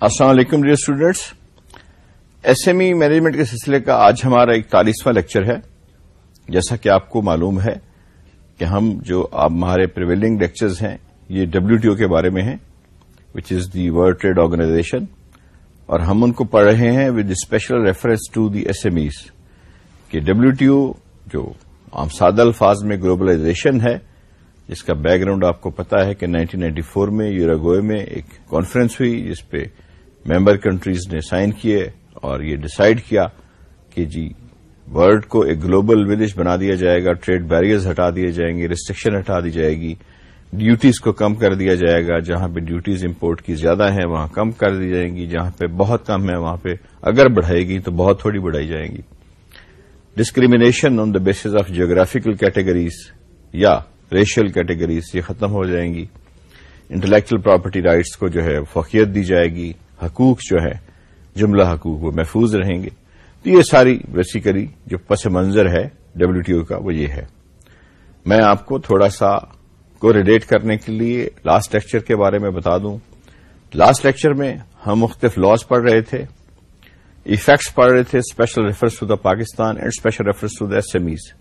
السلام علیکم dear students S M E management کے سلسلے کا آج ہمارا اکتالیسواں لیکچر ہے۔ جیسا کہ آپ کو معلوم ہے کہ ہم جو ہمارے پریویلنگ لیکچرز ہیں، یہ ڈبلو ٹی او کے بارے میں ہیں which is the world trade organization اور ہم ان کو پڑھ رہے ہیں with special reference to the S M Es کہ ڈبلو ٹی او جو عام سادہ الفاظ میں گلوبلائزیشن ہے، جس کا بیک گراؤنڈ آپ کو پتا ہے کہ 1994 میں یوراگوئے میں ایک کانفرنس ہوئی، جس پہ ممبر کنٹریز نے سائن کیے اور یہ ڈسائڈ کیا کہ جی ورلڈ کو ایک گلوبل ولیج بنا دیا جائے گا، ٹریڈ بیریئرز ہٹا دیے جائیں گے، ریسٹرکشن ہٹا دی جائے گی، ڈیوٹیز کو کم کر دیا جائے گا، جہاں پہ ڈیوٹیز امپورٹ کی زیادہ ہیں وہاں کم کر دی جائیں گی، جہاں پہ بہت کم ہے وہاں پہ اگر بڑھائے گی تو بہت تھوڑی بڑھائی جائیں گی۔ Discrimination on the bases of geographical categories یا ریشل کیٹیگریز یہ ختم ہو جائیں گی۔ انٹلیکچل پراپرٹی رائٹس کو جو ہے فوقیت دی جائے گی۔ حقوق جو ہے، جملہ حقوق وہ محفوظ رہیں گے۔ تو یہ ساری بیسیکلی جو پس منظر ہے ڈبلو ٹی او کا وہ یہ ہے۔ میں آپ کو تھوڑا سا کو ریلیٹ کرنے کے لیے لاسٹ لیکچر کے بارے میں بتا دوں۔ لاسٹ لیکچر میں ہم مختلف لاس پڑھ رہے تھے ایفیکٹس پڑھ رہے تھے special reference to the Pakistan and special reference to the S M Es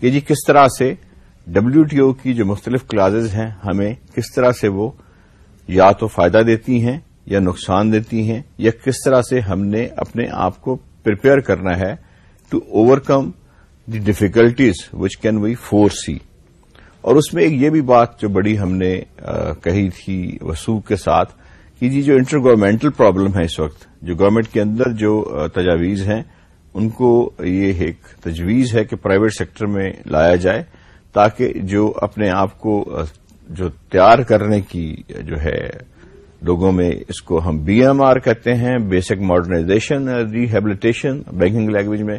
کہ جی کس طرح سے ڈبلو ٹی او کی جو مختلف کلازز ہیں، ہمیں کس طرح سے وہ یا تو فائدہ دیتی ہیں یا نقصان دیتی ہیں یا کس طرح سے ہم نے اپنے آپ کو پریپیئر کرنا ہے to overcome the difficulties which can we foresee اور اس میں ایک یہ بھی بات جو بڑی ہم نے کہی تھی وسوخ کے ساتھ کہ جی جو انٹر گورنمنٹل پرابلم ہے اس وقت، جو گورنمنٹ کے اندر جو تجاویز ہیں، ان کو یہ ایک تجویز ہے کہ پرائیویٹ سیکٹر میں لایا جائے تاکہ جو اپنے آپ کو جو تیار کرنے کی جو ہے لوگوں میں اس کو ہم بی ایم آر کہتے ہیں، basic modernisation, rehabilitation, banking language میں۔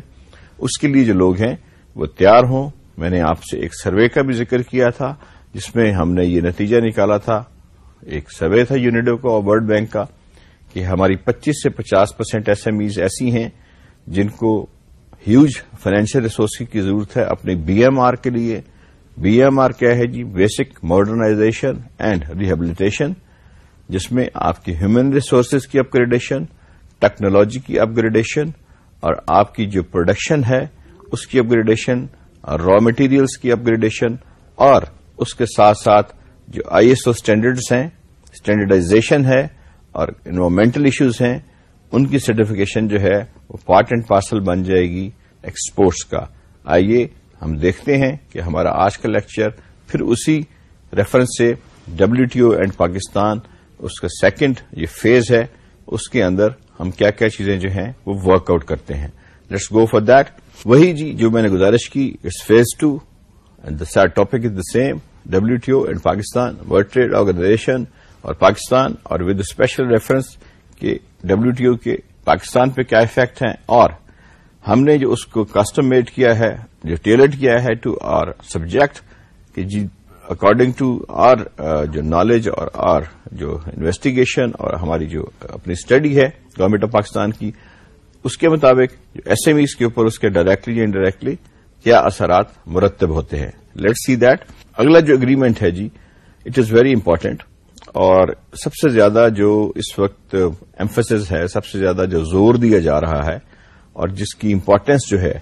اس کے لیے جو لوگ ہیں، وہ تیار ہوں۔ میں نے آپ سے ایک سروے کا بھی ذکر کیا تھا، جس میں ہم نے یہ نتیجہ نکالا تھا۔ ایک سروے تھا یونیڈو کا اور ورلڈ بینک کا، کہ ہماری پچیس سے پچاس پرسینٹ ایس ایم ایز ایسی ہیں، جن کو ہیوج فائنینشیل ریسورس کی ضرورت ہے اپنے بی ایم آر کے لیے۔ بی ایم آر کیا ہے جی؟ Basic modernisation and rehabilitation. جس میں آپ کی ہیومن ریسورسز کی اپ گریڈیشن ٹیکنالوجی کی اپ گریڈیشن اور آپ کی جو پروڈکشن ہے، اس کی اپ گریڈیشن اور را مٹیریلس کی اپ گریڈیشن اور اس کے ساتھ ساتھ جو آئی ایس او اسٹینڈرڈس ہیں اسٹینڈرڈائزیشن ہے اور انوائرمنٹل ایشوز ہیں، ان کی سرٹیفکیشن جو ہے وہ پارٹ اینڈ پارسل بن جائے گی ایکسپورٹس کا۔ آئیے ہم دیکھتے ہیں کہ ہمارا آج کا لیکچر پھر اسی ریفرنس سے W T O and Pakistan اس کا سیکنڈ یہ فیز ہے، اس کے اندر ہم کیا کیا چیزیں جو ہیں وہ ورک آؤٹ کرتے ہیں۔ لیٹس گو فار دیٹ وہی جی جو میں نے گزارش کی it's phase two and the set topic is the same W T O and Pakistan world trade organisation اور پاکستان اور ود اسپیشل ریفرنس کہ ڈبلو ٹی او کے پاکستان پہ کیا افیکٹ ہیں۔ اور ہم نے جو اس کو کسٹم میڈ کیا ہے، جو ٹیلرڈ کیا ہے ٹو آر سبجیکٹ کہ جی اکارڈنگ ٹو آر جو نالج اور آر جو انویسٹیگیشن اور ہماری جو اپنی اسٹڈی ہے گورنمنٹ آف پاکستان کی اس کے مطابق جو ایس ایم ایز کے اوپر اس کے ڈائریکٹلی یا انڈائریکٹلی کیا اثرات مرتب ہوتے ہیں۔ لیٹ سی دیٹ اگلا جو اگریمنٹ ہے جی اٹ از ویری امپارٹینٹ اور سب سے زیادہ جو اس وقت ایمفسز ہے، سب سے زیادہ جو زور دیا جا رہا ہے اور جس کی امپارٹینس جو ہے،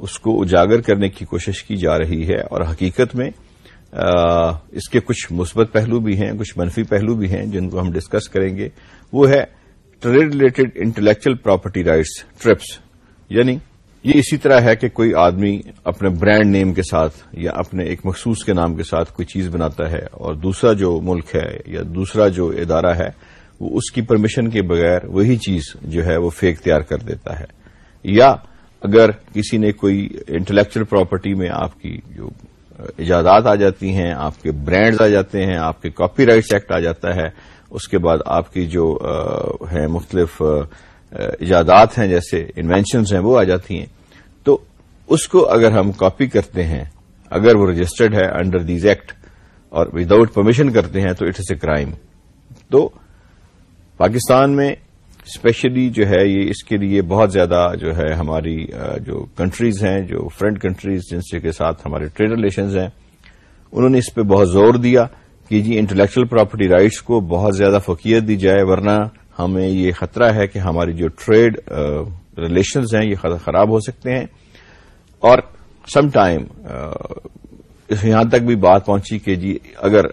اس کو اجاگر کرنے کی کوشش کی جا رہی ہے اور حقیقت میں اس کے کچھ مثبت پہلو بھی ہیں، کچھ منفی پہلو بھی ہیں، جن کو ہم ڈسکس کریں گے۔ وہ ہے trade related intellectual property rights TRIPS یعنی یہ اسی طرح ہے کہ کوئی آدمی اپنے برانڈ نیم کے ساتھ یا اپنے ایک مخصوص کے نام کے ساتھ کوئی چیز بناتا ہے اور دوسرا جو ملک ہے یا دوسرا جو ادارہ ہے، وہ اس کی پرمیشن کے بغیر وہی چیز جو ہے وہ فیک تیار کر دیتا ہے۔ یا اگر کسی نے کوئی انٹلیکچل پراپرٹی میں آپ کی جو ایجادات آ جاتی ہیں، آپ کے برانڈز آ جاتے ہیں، آپ کے کاپی رائٹس ایکٹ آ جاتا ہے، اس کے بعد آپ کی جو ہیں مختلف ایجادات ہیں، جیسے انوینشنز ہیں، وہ آ جاتی ہیں۔ تو اس کو اگر ہم کاپی کرتے ہیں، اگر وہ رجسٹرڈ ہے انڈر دیز ایکٹ اور وداؤٹ پرمیشن کرتے ہیں، تو اٹ از اے کرائم تو پاکستان میں اسپیشلی جو ہے یہ اس کے لیے بہت زیادہ جو ہے ہماری جو کنٹریز ہیں، جو فرنٹ کنٹریز جن سے کے ساتھ ہمارے ٹریڈ ریلیشنز ہیں، انہوں نے اس پہ بہت زور دیا کہ جی انٹلیکچل پراپرٹی رائٹس کو بہت زیادہ فوقیت دی جائے، ورنہ ہمیں یہ خطرہ ہے کہ ہماری جو ٹریڈ ریلیشنز ہیں یہ خراب ہو سکتے ہیں۔ اور سم ٹائم یہاں تک بھی بات پہنچی کہ جی اگر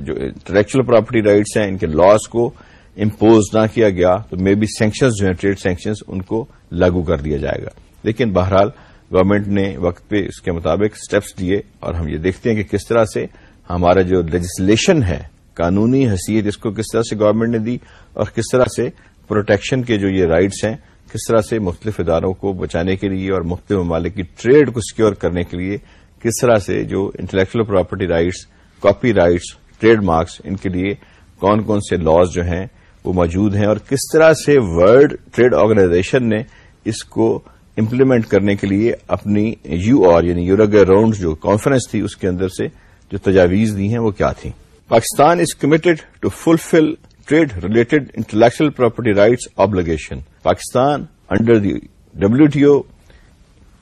جو انٹلیکچل پراپرٹی رائٹس ہیں ان کے لاس کو امپوز نہ کیا گیا تو مے بی سینکشنز جو ہیں ٹریڈ سینکشنز ان کو لاگو کر دیا جائے گا۔ لیکن بہرحال گورنمنٹ نے وقت پہ اس کے مطابق اسٹیپس دیے اور ہم یہ دیکھتے ہیں کہ کس طرح سے ہمارا جو لیجسلیشن ہے، قانونی حیثیت اس کو کس طرح سے گورنمنٹ نے دی اور کس طرح سے پروٹیکشن کے جو یہ رائٹس ہیں، کس طرح سے مختلف اداروں کو بچانے کے لیے اور مختلف ممالک کی ٹریڈ کو سیکور کرنے کے لیے کس طرح سے جو intellectual property rights copyrights trademarks ان کے لیے کون کون سے لاز جو ہیں وہ موجود ہیں اور کس طرح سے ورلڈ ٹریڈ آرگنائزیشن نے اس کو امپلیمنٹ کرنے کے لیے اپنی یو آر یعنی یوروگے راؤنڈ جو کانفرنس تھی اس کے اندر سے جو تجاویز دی ہیں وہ کیا تھیں؟ Pakistan is committed to fulfil trade related intellectual property rights obligation Pakistan under the W T O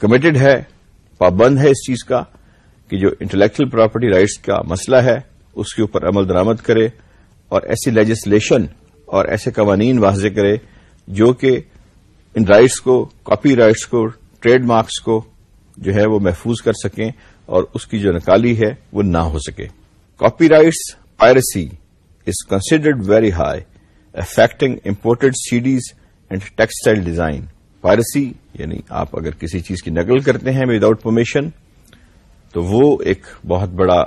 committed ہے، پابند ہے اس چیز کا کہ جو انٹلیکچل پراپرٹی رائٹس کا مسئلہ ہے اس کے اوپر عمل درامد کرے اور ایسی لیجسلیشن اور ایسے قوانین واضح کرے جو کہ ان رائٹس کو، کاپی رائٹس کو، ٹریڈ مارکس کو جو ہے وہ محفوظ کر سکیں اور اس کی جو نکالی ہے وہ نہ ہو سکے۔ Copyrights piracy is considered very high affecting imported CDs and textile design piracy یعنی آپ اگر کسی چیز کی نقل کرتے ہیں وداؤٹ پرمیشن تو وہ ایک بہت بڑا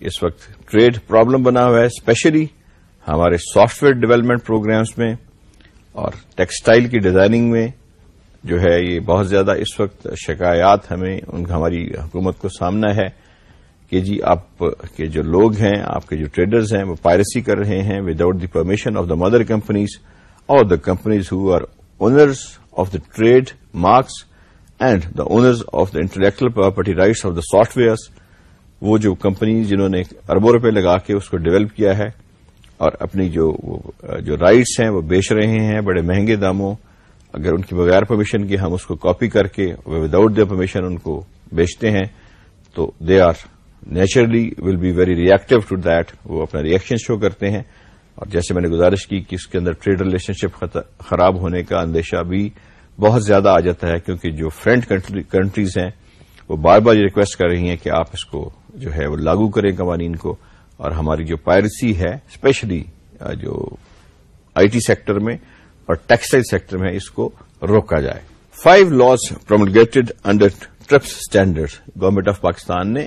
اس وقت ٹریڈ پرابلم بنا ہوا ہے اسپیشلی ہمارے سافٹ ویئر ڈیولپمنٹ پروگرامز میں اور ٹیکسٹائل کی ڈیزائننگ میں جو ہے یہ بہت زیادہ اس وقت شکایات ہمیں ان ہماری حکومت کو سامنا ہے کہ جی آپ کے جو لوگ ہیں، آپ کے جو ٹریڈرز ہیں، وہ پائرسی کر رہے ہیں without the permission of the mother companies اور the companies who are owners of the trademarks and the owners of the intellectual property rights of the softwares وہ جو کمپنیز جنہوں نے اربوں روپے لگا کے اس کو ڈیولپ کیا ہے اور اپنی جو جو رائٹس ہیں وہ بیچ رہے ہیں، بڑے مہنگے داموں، اگر ان کی بغیر پرمیشن کی ہم اس کو کاپی کر کے وداؤٹ دا پرمیشن ان کو بیچتے ہیں، تو they are naturally will be very reactive to that وہ اپنا ریئیکشن شو کرتے ہیں۔ اور جیسے میں نے گزارش کی کہ اس کے اندر ٹریڈ ریلیشن شپ خراب ہونے کا اندیشہ بھی بہت زیادہ آ جاتا ہے، کیونکہ جو فرینڈ کنٹریز ہیں، وہ بار بار یہ ریکویسٹ کر رہی ہیں کہ آپ اس کو جو ہے وہ لاگو کریں قوانین کو۔ اور ہماری جو پائرسی ہے اسپیشلی جو آئی ٹی سیکٹر میں اور ٹیکسٹائل سیکٹر میں اس کو روکا جائے۔ Five laws promulgated under TRIPS standard government of Pakistan نے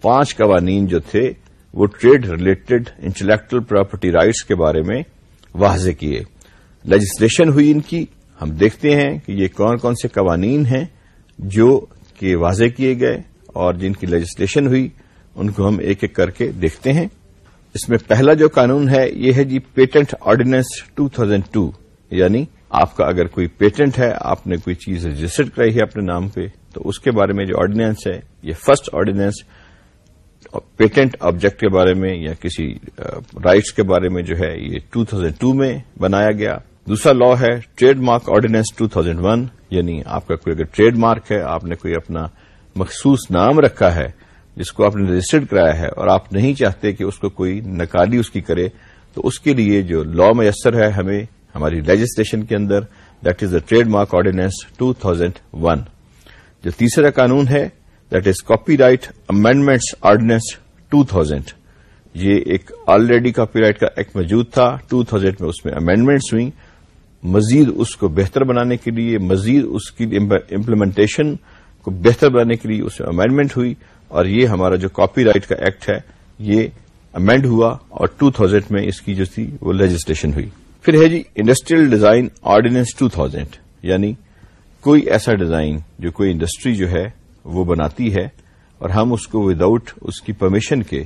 پانچ قوانین جو تھے، وہ trade related intellectual property rights کے بارے میں واضح کیے۔ لیجسلیشن ہوئی ان کی۔ ہم دیکھتے ہیں کہ یہ کون کون سے قوانین ہیں جو کہ واضح کیے گئے اور جن کی لیجسلیشن ہوئی۔ ان کو ہم ایک ایک کر کے دیکھتے ہیں۔ اس میں پہلا جو قانون ہے، یہ ہے جی پیٹنٹ آرڈیننس 2002 یعنی آپ کا اگر کوئی پیٹنٹ ہے، آپ نے کوئی چیز رجسٹرڈ کرائی ہے اپنے نام پہ، تو اس کے بارے میں جو آرڈیننس ہے، یہ فرسٹ آرڈیننس پیٹنٹ آبجیکٹ کے بارے میں یا کسی رائٹس کے بارے میں جو ہے، یہ 2002 میں بنایا گیا۔ دوسرا لا ہے ٹریڈ مارک آرڈیننس 2001 یعنی آپ کا کوئی اگر ٹریڈ مارک ہے، آپ نے کوئی اپنا مخصوص نام رکھا ہے جس کو آپ نے رجسٹرڈ کرایا ہے اور آپ نہیں چاہتے کہ اس کو کوئی نکالی اس کی کرے، تو اس کے لیے جو لا میسر ہے ہمیں، ہماری لیجسلیشن کے اندر that is the trademark ordinance 2001 جو تیسرا قانون ہے that is copyright amendments ordinance 2000 یہ ایک آلریڈی کاپی رائٹ کا ایک موجود تھا۔ 2000 میں اس میں امینڈمنٹس ہوئی مزید اس کو بہتر بنانے کے لیے، مزید اس کی امپلیمنٹیشن کو بہتر بنانے کے لیے اس میں امینڈمنٹ ہوئی۔ اور یہ ہمارا جو کاپی رائٹ کا ایکٹ ہے، یہ امینڈ ہوا اور 2000 میں اس کی جو تھی وہ لیجسلیشن ہوئی۔ پھر ہے جی انڈسٹریل ڈیزائن آرڈیننس 2000 یعنی کوئی ایسا ڈیزائن جو کوئی انڈسٹری جو ہے وہ بناتی ہے اور ہم اس کو وداؤٹ اس کی پرمیشن کے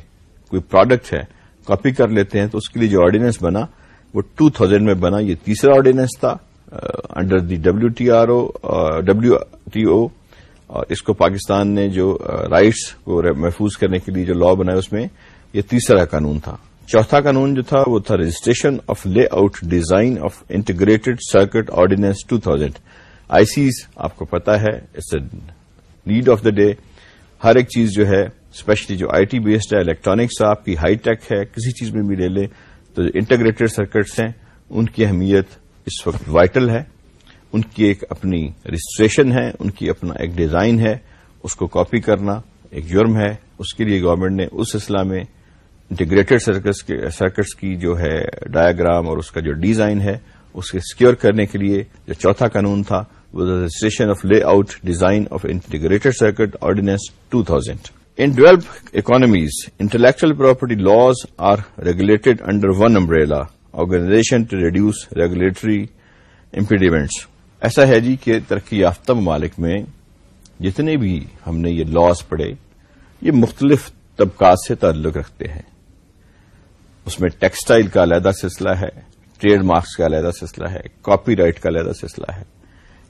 کوئی پروڈکٹ ہے کاپی کر لیتے ہیں تو اس کے لیے جو آرڈیننس بنا وہ 2000 میں بنا۔ یہ تیسرا آرڈیننس تھا under the W T R O W T O اور اس کو پاکستان نے جو رائٹس کو محفوظ کرنے کے لیے جو لا بنایا اس میں، یہ تیسرا قانون تھا۔ چوتھا قانون جو تھا وہ تھا registration of layout design of integrated circuit ordinance two thousand I Cs آپ کو پتا ہے it's a need of the day ہر ایک چیز جو ہے اسپیشلی جو آئی ٹی بیسڈ ہے الیکٹرانکس آپ کی ہائی ٹیک ہے، کسی چیز میں بھی لے لیں تو جو انٹیگریٹڈ سرکٹس ہیں، ان کی اہمیت اس وقت وائٹل ہے۔ ان کی ایک اپنی رجسٹریشن ہے، ان کی اپنا ایک ڈیزائن ہے، اس کو کاپی کرنا ایک جرم ہے۔ اس کے لیے گورنمنٹ نے اس سلسلہ میں انٹیگریٹڈ سرکٹس کی جو ہے ڈایاگرام اور اس کا جو ڈیزائن ہے، اس کے سکیور کرنے کے لیے جو چوتھا قانون تھا، وہ registration of layout design of integrated circuit ordinance two thousand in develop economies intellectual property laws are regulated under one umbrella organisation to reduce regulatory impediments ایسا ہے جی کہ ترقی یافتہ ممالک میں جتنے بھی ہم نے یہ لاس پڑھے، یہ مختلف طبقات سے تعلق رکھتے ہیں۔ اس میں ٹیکسٹائل کا علیحدہ سلسلہ ہے ٹریڈ مارکس کا علیحدہ سلسلہ ہے کاپی رائٹ کا علیحدہ سلسلہ ہے۔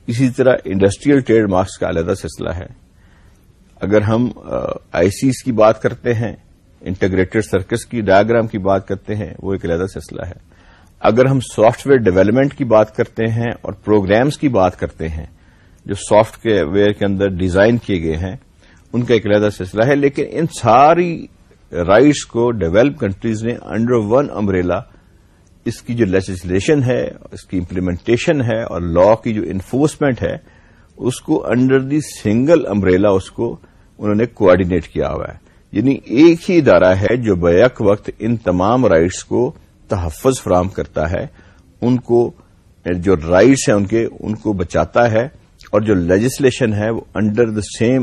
اسی طرح انڈسٹریل ٹریڈ مارکس کا علیحدہ سلسلہ ہے۔ اگر ہم آئی سیز کی بات کرتے ہیں انٹیگریٹڈ سرکس کی ڈایاگرام کی بات کرتے ہیں، وہ ایک علیحدہ سلسلہ ہے۔ اگر ہم سافٹ ویئر ڈیولپمنٹ کی بات کرتے ہیں اور پروگرامز کی بات کرتے ہیں جو سافٹ ویئر کے اندر ڈیزائن کیے گئے ہیں، ان کا ایک علیحدہ سلسلہ ہے، لیکن ان ساری رائٹس کو ڈیولپ کنٹریز نے انڈر ون امبریلا اس کی جو لیجسلیشن ہے، اس کی امپلیمنٹیشن ہے اور لا کی جو انفورسمنٹ ہے، اس کو انڈر دی سنگل امبریلا اس کو انہوں نے کوآڈینیٹ کیا ہوا ہے۔ یعنی ایک ہی ادارہ ہے جو بیک وقت ان تمام رائٹس کو تحفظ فراہم کرتا ہے، ان کو، جو رائٹس ہیں ان کے، ان کو بچاتا ہے اور جو لیجسلیشن ہے، وہ انڈر دا سیم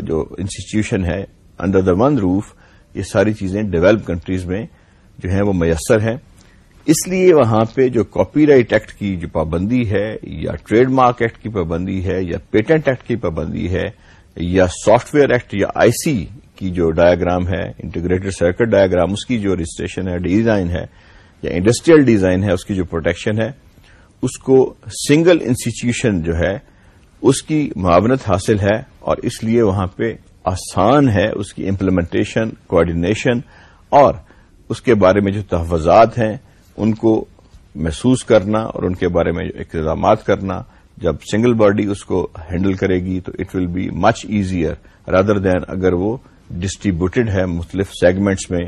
جو انسٹیٹیوشن ہے، انڈر دا ون روف، یہ ساری چیزیں ڈیولپ کنٹریز میں جو ہیں وہ میسر ہیں۔ اس لیے وہاں پہ جو کاپی رائٹ ایکٹ کی جو پابندی ہے، یا ٹریڈ مارک ایکٹ کی پابندی ہے، یا پیٹنٹ ایکٹ کی پابندی ہے، یا سافٹ ویئر ایکٹ، یا آئی سی کی جو ڈایاگرام ہے، انٹیگریٹڈ سرکٹ ڈایاگرام، اس کی جو رجسٹریشن ہے، ڈیزائن ہے یا انڈسٹریل ڈیزائن ہے، اس کی جو پروٹیکشن ہے، اس کو سنگل انسٹیٹیوشن جو ہے، اس کی معاونت حاصل ہے اور اس لیے وہاں پہ آسان ہے اس کی امپلیمنٹیشن کوآڈینیشن اور اس کے بارے میں جو تحفظات ہیں، ان کو محسوس کرنا اور ان کے بارے میں اقتدامات کرنا۔ جب سنگل باڈی اس کو ہینڈل کرے گی تو it will be much easier rather than اگر وہ ڈسٹریبیوٹیڈ ہے مختلف سیگمنٹس میں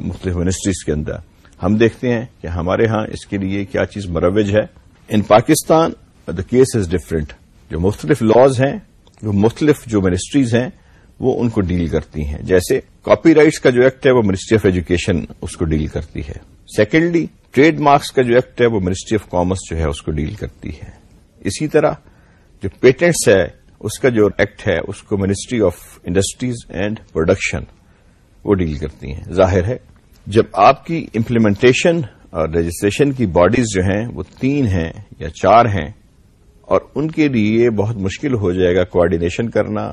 مختلف منسٹریز کے اندر۔ ہم دیکھتے ہیں کہ ہمارے ہاں اس کے لیے کیا چیز مروج ہے۔ In Pakistan the case is different جو مختلف لاز ہیں وہ مختلف جو منسٹریز ہیں، وہ ان کو ڈیل کرتی ہیں۔ جیسے کاپی رائٹس کا جو ایکٹ ہے، وہ منسٹری آف ایجوکیشن اس کو ڈیل کرتی ہے۔ سیکنڈلی ٹریڈ مارکس کا جو ایکٹ ہے، وہ منسٹری آف کامرس جو ہے، اس کو ڈیل کرتی ہے۔ اسی طرح جو پیٹنٹس ہے، اس کا جو ایکٹ ہے، اس کو ministry of industries and production وہ ڈیل کرتی ہیں۔ ظاہر ہے جب آپ کی امپلیمنٹیشن اور رجسٹریشن کی باڈیز جو ہیں وہ تین ہیں یا چار ہیں اور ان کے لیے بہت مشکل ہو جائے گا کوآڈینیشن کرنا،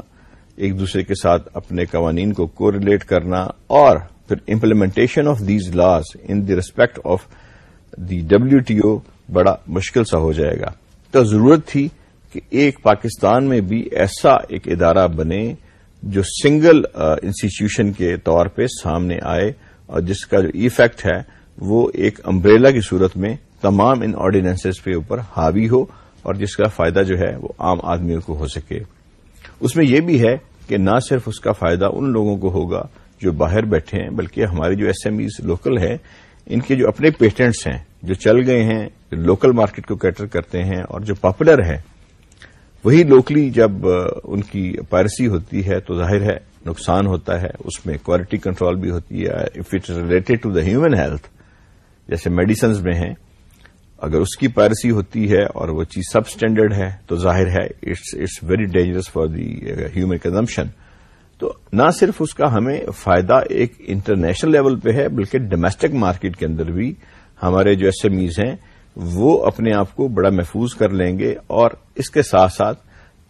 ایک دوسرے کے ساتھ اپنے قوانین کو کو ریلیٹ کرنا اور پھر implementation of these laws in the respect of the W T O بڑا مشکل سا ہو جائے گا۔ تو ضرورت تھی کہ ایک پاکستان میں بھی ایسا ایک ادارہ بنے جو سنگل انسٹیٹیوشن uh, کے طور پہ سامنے آئے۔ اور جس کا جو ایفیکٹ ہے وہ ایک امبریلا کی صورت میں تمام ان آرڈیننسز پہ اوپر حاوی ہو اور جس کا فائدہ جو ہے وہ عام آدمیوں کو ہو سکے۔ اس میں یہ بھی ہے کہ نہ صرف اس کا فائدہ ان لوگوں کو ہوگا جو باہر بیٹھے ہیں، بلکہ ہماری جو ایس ایم ایز لوکل ہے ان کے جو اپنے پیٹنٹس ہیں، جو چل گئے ہیں، جو لوکل مارکیٹ کو کیٹر کرتے ہیں اور جو پاپولر ہیں، وہی لوکلی جب ان کی پائرسی ہوتی ہے تو ظاہر ہے نقصان ہوتا ہے، اس میں کوالٹی کنٹرول بھی ہوتی ہے۔ If it related to the human health جیسے میڈیسنز میں ہیں، اگر اس کی پائرسی ہوتی ہے اور وہ چیز سب اسٹینڈرڈ ہے، تو ظاہر ہے it's very dangerous for the human consumption تو نہ صرف اس کا ہمیں فائدہ ایک انٹرنیشنل لیول پہ ہے، بلکہ ڈومیسٹک مارکیٹ کے اندر بھی ہمارے جو ایس ایم ایز ہیں، وہ اپنے آپ کو بڑا محفوظ کر لیں گے۔ اور اس کے ساتھ ساتھ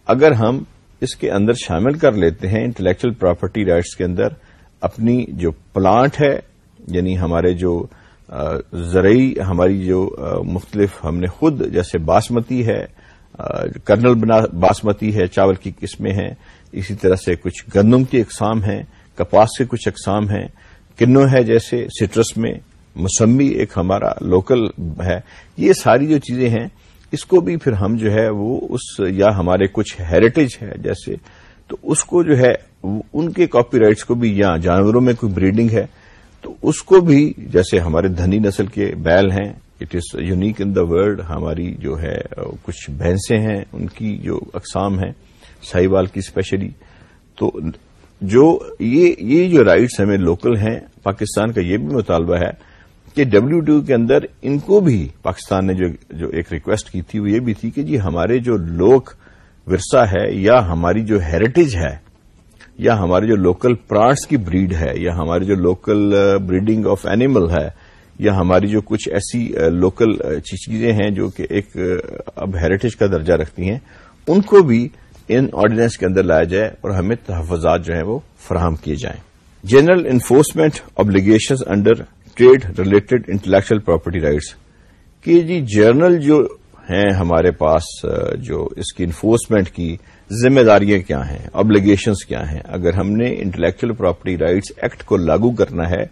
اگر ہم اس کے اندر شامل کر لیتے ہیں انٹلیکچل پراپرٹی رائٹس کے اندر اپنی جو پلانٹ ہے یعنی ہمارے جو زرعی، ہماری جو مختلف ہم نے خود جیسے باسمتی ہے کرنل باسمتی ہے، چاول کی قسمیں ہیں، اسی طرح سے کچھ گندم کی اقسام ہیں، کپاس کے کچھ اقسام ہیں، کنو ہے جیسے سٹرس میں، مسمی ایک ہمارا لوکل ہے، یہ ساری جو چیزیں ہیں اس کو بھی پھر ہم جو ہے وہ اس یا ہمارے کچھ ہیریٹیج ہے جیسے، تو اس کو جو ہے ان کے کاپی رائٹس کو بھی یا جانوروں میں کوئی بریڈنگ ہے، تو اس کو بھی جیسے ہمارے دھنی نسل کے بیل ہیں it is unique in the world ہماری جو ہے کچھ بھینسیں ہیں، ان کی جو اقسام ہیں سائیوال کی اسپیشلی تو جو یہ جو رائٹس ہمیں لوکل ہیں، پاکستان کا یہ بھی مطالبہ ہے کہ ڈبلو ڈی کے اندر ان کو بھی پاکستان نے جو ایک ریکویسٹ کی تھی وہ یہ بھی تھی کہ جی ہمارے جو لوک ورثہ ہے یا ہماری جو ہیریٹیج ہے یا ہمارے جو لوکل پلانٹس کی بریڈ ہے یا ہماری جو لوکل بریڈنگ آف اینیمل ہے یا ہماری جو کچھ ایسی uh, لوکل uh, چیزیں ہیں جو کہ ایک uh, اب ہیریٹیج کا درجہ رکھتی ہیں، ان کو بھی ان آرڈیننس کے اندر لایا جائے اور ہمیں تحفظات جو ہیں وہ فراہم کیے جائیں۔ General enforcement obligation under trade related intellectual property rights کہ جی جرنل جو ہیں ہمارے پاس جو اس کی انفورسمنٹ کی ذمہ داریاں کیا ہیں ابلیگیشنس کیا ہیں، اگر ہم نے انٹلیکچل پراپرٹی رائٹس ایکٹ کو لاگو کرنا ہے،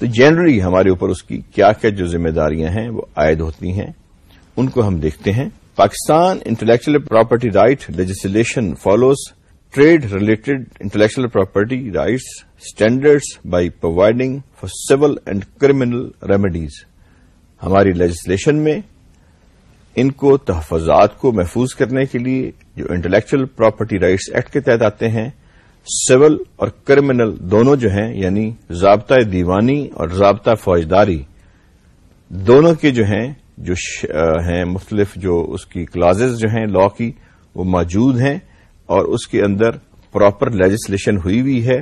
تو جنرلی ہمارے اوپر اس کی کیا کیا جو ذمہ داریاں ہیں وہ عائد ہوتی ہیں، ان کو ہم دیکھتے ہیں۔ Pakistan intellectual property right legislation follows trade related intellectual property rights standards by providing for civil and criminal remedies ہماری لیجسلیشن میں ان کو تحفظات کو محفوظ کرنے کے لیے جو انٹلیکچل پراپرٹی رائٹس ایکٹ کے تحت آتے ہیں سول اور کرمنل دونوں جو ہیں یعنی ضابطہ دیوانی اور ضابطہ فوجداری، دونوں کے جو ہیں جو ہیں مختلف جو اس کی کلازز جو ہیں لا کی، وہ موجود ہیں۔ اور اس کے اندر پراپر لیجسلیشن ہوئی ہوئی ہے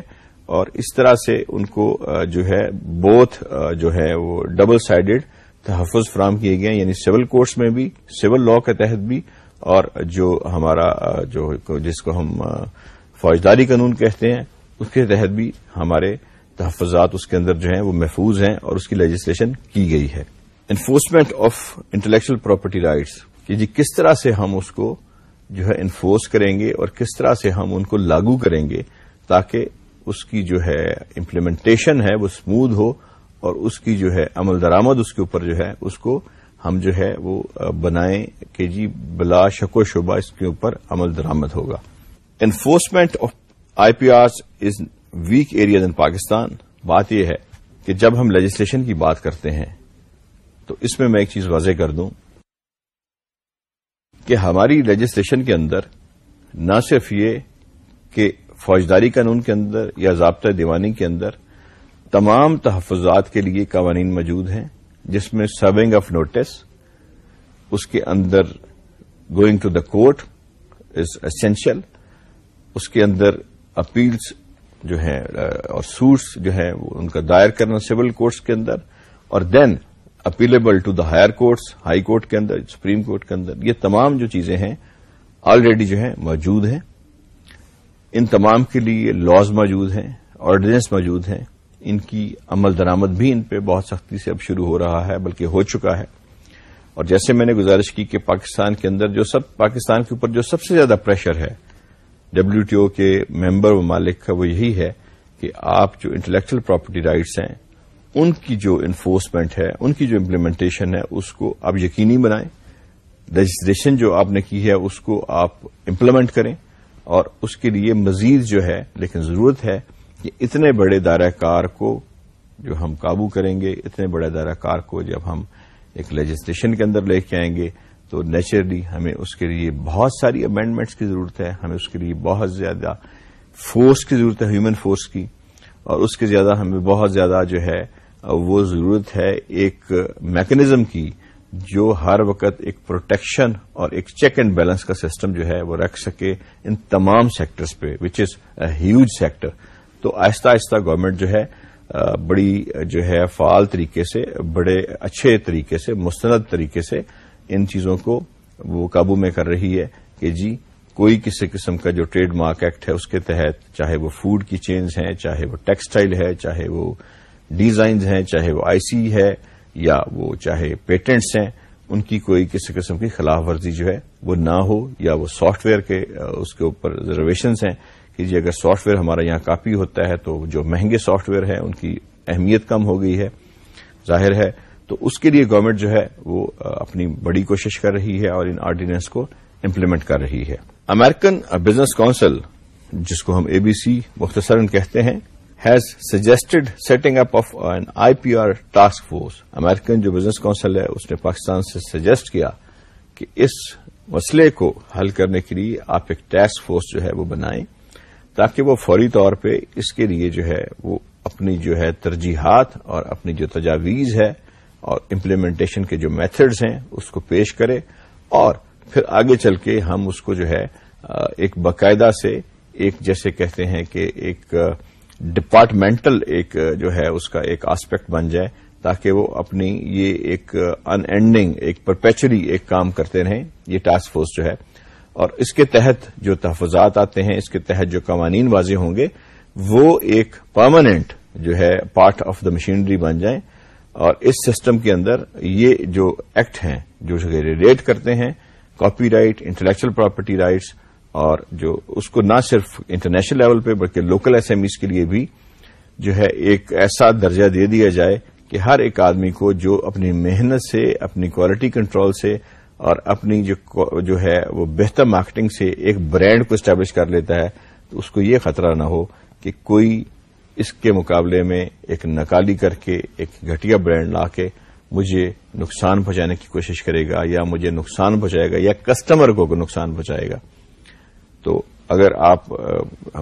اور اس طرح سے ان کو جو ہے بوتھ جو ہے، وہ ڈبل سائڈڈ تحفظ فراہم کیے گئے یعنی سول کورٹس میں بھی سول لا کے تحت بھی، اور جو ہمارا جو جس کو ہم فوجداری قانون کہتے ہیں، اس کے تحت بھی ہمارے تحفظات اس کے اندر جو ہیں، وہ محفوظ ہیں اور اس کی لیجسلیشن کی گئی ہے۔ Enforcement of intellectual property rights کہ جی کس طرح سے ہم اس کو جو ہے انفورس کریں گے اور کس طرح سے ہم ان کو لاگو کریں گے تاکہ اس کی جو ہے امپلیمنٹیشن ہے وہ اسموتھ ہو اور اس کی جو ہے عمل درآمد اس کے اوپر جو ہے اس کو ہم جو ہے وہ بنائیں کہ جی بلا شک و شبہ اس کے اوپر عمل درآمد ہوگا۔ Enforcement of I P R is weak areas in Pakistan بات یہ ہے کہ جب ہم لیجسلیشن کی بات کرتے ہیں تو اس میں میں ایک چیز واضح کر دوں۔ کہ ہماری لیجسلیشن کے اندر نہ صرف یہ کہ فوجداری قانون کے اندر یا ضابطہ دیوانی کے اندر تمام تحفظات کے لیے قوانین موجود ہیں، جس میں سرونگ آف نوٹس اس کے اندر going to the court is essential اس کے اندر اپیلس جو ہیں، اور سوٹس جو ہیں ان کا دائر کرنا سول کورٹس کے اندر، اور then appealable to the higher courts, high court کے اندر، سپریم کورٹ کے اندر، یہ تمام جو چیزیں ہیں آلریڈی جو ہیں موجود ہیں۔ ان تمام کے لیے لاز موجود ہیں آرڈیننس موجود ہیں۔ ان کی عمل درامد بھی ان پہ بہت سختی سے اب شروع ہو رہا ہے، بلکہ ہو چکا ہے۔ اور جیسے میں نے گزارش کی کہ پاکستان کے اندر جو سب، پاکستان کے اوپر جو سب سے زیادہ پریشر ہے ڈبلو ٹی او کے ممبر ممالک کا وہ یہی ہے کہ آپ جو انٹلیکچل پراپرٹی رائٹس ہیں ان کی جو انفورسمنٹ ہے، ان کی جو امپلیمنٹیشن ہے، اس کو آپ یقینی بنائیں۔ رجسٹریشن جو آپ نے کی ہے، اس کو آپ امپلیمنٹ کریں۔ اور اس کے لیے مزید جو ہے، لیکن ضرورت ہے کہ اتنے بڑے دائرہ کار کو جو ہم قابو کریں گے، اتنے بڑے دائرہ کار کو جب ہم ایک لیجسلیشن کے اندر لے کے آئیں گے، تو نیچرلی ہمیں اس کے لیے بہت ساری امینڈمنٹس کی ضرورت ہے۔ ہمیں اس کے لیے بہت زیادہ فورس کی ضرورت ہے ہیومن فورس کی۔ اور اس کے زیادہ ہمیں بہت زیادہ جو ہے وہ ضرورت ہے ایک میکنزم کی جو ہر وقت ایک پروٹیکشن اور ایک چیک اینڈ بیلنس کا سسٹم جو ہے وہ رکھ سکے ان تمام سیکٹرز پہ وچ از اے ہیوج سیکٹر تو آہستہ آہستہ گورنمنٹ جو ہے بڑی جو ہے فعال طریقے سے، بڑے اچھے طریقے سے، مستند طریقے سے ان چیزوں کو وہ قابو میں کر رہی ہے کہ جی کوئی کسی قسم کا جو ٹریڈ مارک ایکٹ ہے، اس کے تحت چاہے وہ فوڈ کی چینز ہیں، چاہے وہ ٹیکسٹائل ہے، چاہے وہ ڈیزائنز ہیں، چاہے وہ آئی سی ہے یا وہ چاہے پیٹنٹس ہیں، ان کی کوئی کسی قسم کی خلاف ورزی جو ہے وہ نہ ہو یا وہ سافٹ ویئر کے اس کے اوپر ریزرویشنز ہیں کہ جی اگر سافٹ ویئر ہمارا یہاں کاپی ہوتا ہے تو جو مہنگے سافٹ ویئر ہیں، ان کی اہمیت کم ہو گئی ہے، ظاہر ہے۔ تو اس کے لیے گورنمنٹ جو ہے وہ اپنی بڑی کوشش کر رہی ہے اور ان آرڈیننس کو امپلیمنٹ کر رہی ہے۔ امریکن بزنس کونسل جس کو ہم اے بی سی مختصراً کہتے ہیں has suggested setting up of an IPR task force. American جو بزنس کونسل ہے، اس نے پاکستان سے سجیسٹ کیا کہ اس مسئلے کو حل کرنے کے لیے آپ ایک ٹاسک فورس جو ہے وہ بنائیں تاکہ وہ فوری طور پہ اس کے لیے جو ہے وہ اپنی جو ہے ترجیحات اور اپنی جو تجاویز ہے اور امپلیمنٹیشن کے جو میتھڈز ہیں اس کو پیش کرے اور پھر آگے چل کے ہم اس کو جو ہے ایک باقاعدہ سے ایک جیسے کہتے ہیں کہ ایک ڈپارٹمنٹل ایک جو ہے، اس کا ایک آسپیکٹ بن جائے تاکہ وہ اپنی یہ ایک ان اینڈنگ ایک پرپیچری ایک کام کرتے رہیں، یہ ٹاسک فورس جو ہے۔ اور اس کے تحت جو تحفظات آتے ہیں، اس کے تحت جو قوانین واضح ہوں گے، وہ ایک پرماننٹ جو ہے پارٹ آف دا مشینری بن جائیں۔ اور اس سسٹم کے اندر یہ جو ایکٹ ہیں، جو ریلیٹ کرتے ہیں copyright intellectual property rights اور جو اس کو نہ صرف انٹرنیشنل لیول پہ بلکہ لوکل ایس ایم ایز کے لیے بھی جو ہے ایک ایسا درجہ دے دیا جائے کہ ہر ایک آدمی کو جو اپنی محنت سے، اپنی کوالٹی کنٹرول سے اور اپنی جو ہے وہ بہتر مارکیٹنگ سے ایک برانڈ کو اسٹیبلش کر لیتا ہے، تو اس کو یہ خطرہ نہ ہو کہ کوئی اس کے مقابلے میں ایک نکالی کر کے، ایک گھٹیا برانڈ لا کے مجھے نقصان پہنچانے کی کوشش کرے گا یا مجھے نقصان پہنچائے گا یا کسٹمر کو نقصان پہنچائے گا۔ تو اگر آپ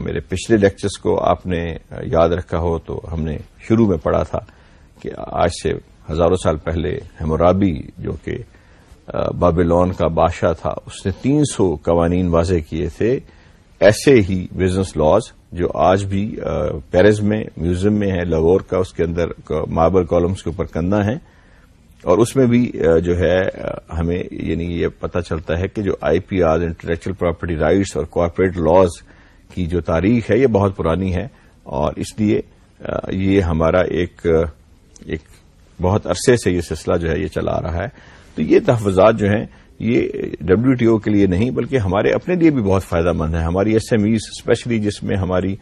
میرے پچھلے لیکچرز کو آپ نے یاد رکھا ہو تو ہم نے شروع میں پڑھا تھا کہ آج سے ہزاروں سال پہلے ہیمورابی جو کہ بابلون کا بادشاہ تھا، اس نے تین سو قوانین واضح کیے تھے ایسے ہی بزنس لاز جو آج بھی پیرس میں میوزیم میں ہے لاہور کا، اس کے اندر ماربل کالمس کے اوپر کندہ ہیں۔ اور اس میں بھی جو ہے ہمیں یعنی یہ پتا چلتا ہے کہ جو I P R intellectual property rights اور کارپوریٹ لاز کی جو تاریخ ہے، یہ بہت پرانی ہے اور اس لیے یہ ہمارا ایک ایک بہت عرصے سے یہ سلسلہ جو ہے، یہ چلا رہا ہے۔ تو یہ تحفظات جو ہیں، یہ ڈبلو ٹی او کے لیے نہیں، بلکہ ہمارے اپنے لیے بھی بہت فائدہ مند ہے ہماری ایس ایم ایز اسپیشلی جس میں ہماری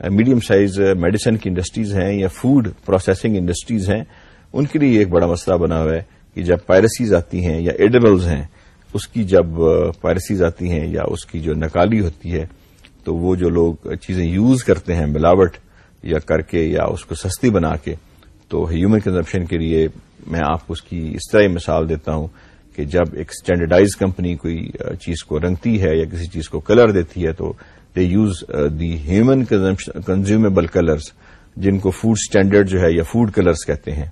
میڈیم سائز میڈیسن کی انڈسٹریز ہیں یا فوڈ پروسیسنگ انڈسٹریز ہیں ان کے لیے ایک بڑا مسئلہ بنا ہوا ہے کہ جب پائرسیز آتی ہیں یا ایڈیبلز ہیں، اس کی جب پائرسیز آتی ہیں یا اس کی جو نکالی ہوتی ہے، تو وہ جو لوگ چیزیں یوز کرتے ہیں، ملاوٹ یا کر کے یا اس کو سستی بنا کے، تو ہیومن کنزمپشن کے لیے میں آپ کو اس کی اس طرح مثال دیتا ہوں کہ جب ایک اسٹینڈرڈائز کمپنی کوئی چیز کو رنگتی ہے یا کسی چیز کو کلر دیتی ہے، تو they use the human consumable colours جن کو فوڈ اسٹینڈرڈ جو ہے یا فوڈ کلرز کہتے ہیں۔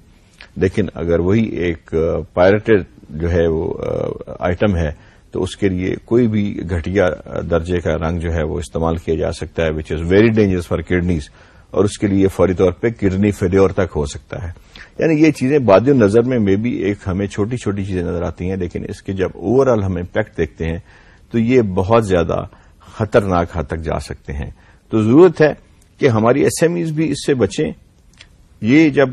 لیکن اگر وہی ایک پائرٹڈ جو ہے وہ آئٹم ہے، تو اس کے لیے کوئی بھی گھٹیا درجے کا رنگ جو ہے وہ استعمال کیا جا سکتا ہے which is very dangerous for kidneys اور اس کے لیے فوری طور پہ کڈنی فیلور تک ہو سکتا ہے۔ یعنی یہ چیزیں باد نظر میں مے بھی ایک ہمیں چھوٹی چھوٹی چیزیں نظر آتی ہیں، لیکن اس کے جب اوور آل ہم امپیکٹ دیکھتے ہیں، تو یہ بہت زیادہ خطرناک حد تک جا سکتے ہیں۔ تو ضرورت ہے کہ ہماری ایس ایم ایز بھی اس سے بچیں۔ یہ جب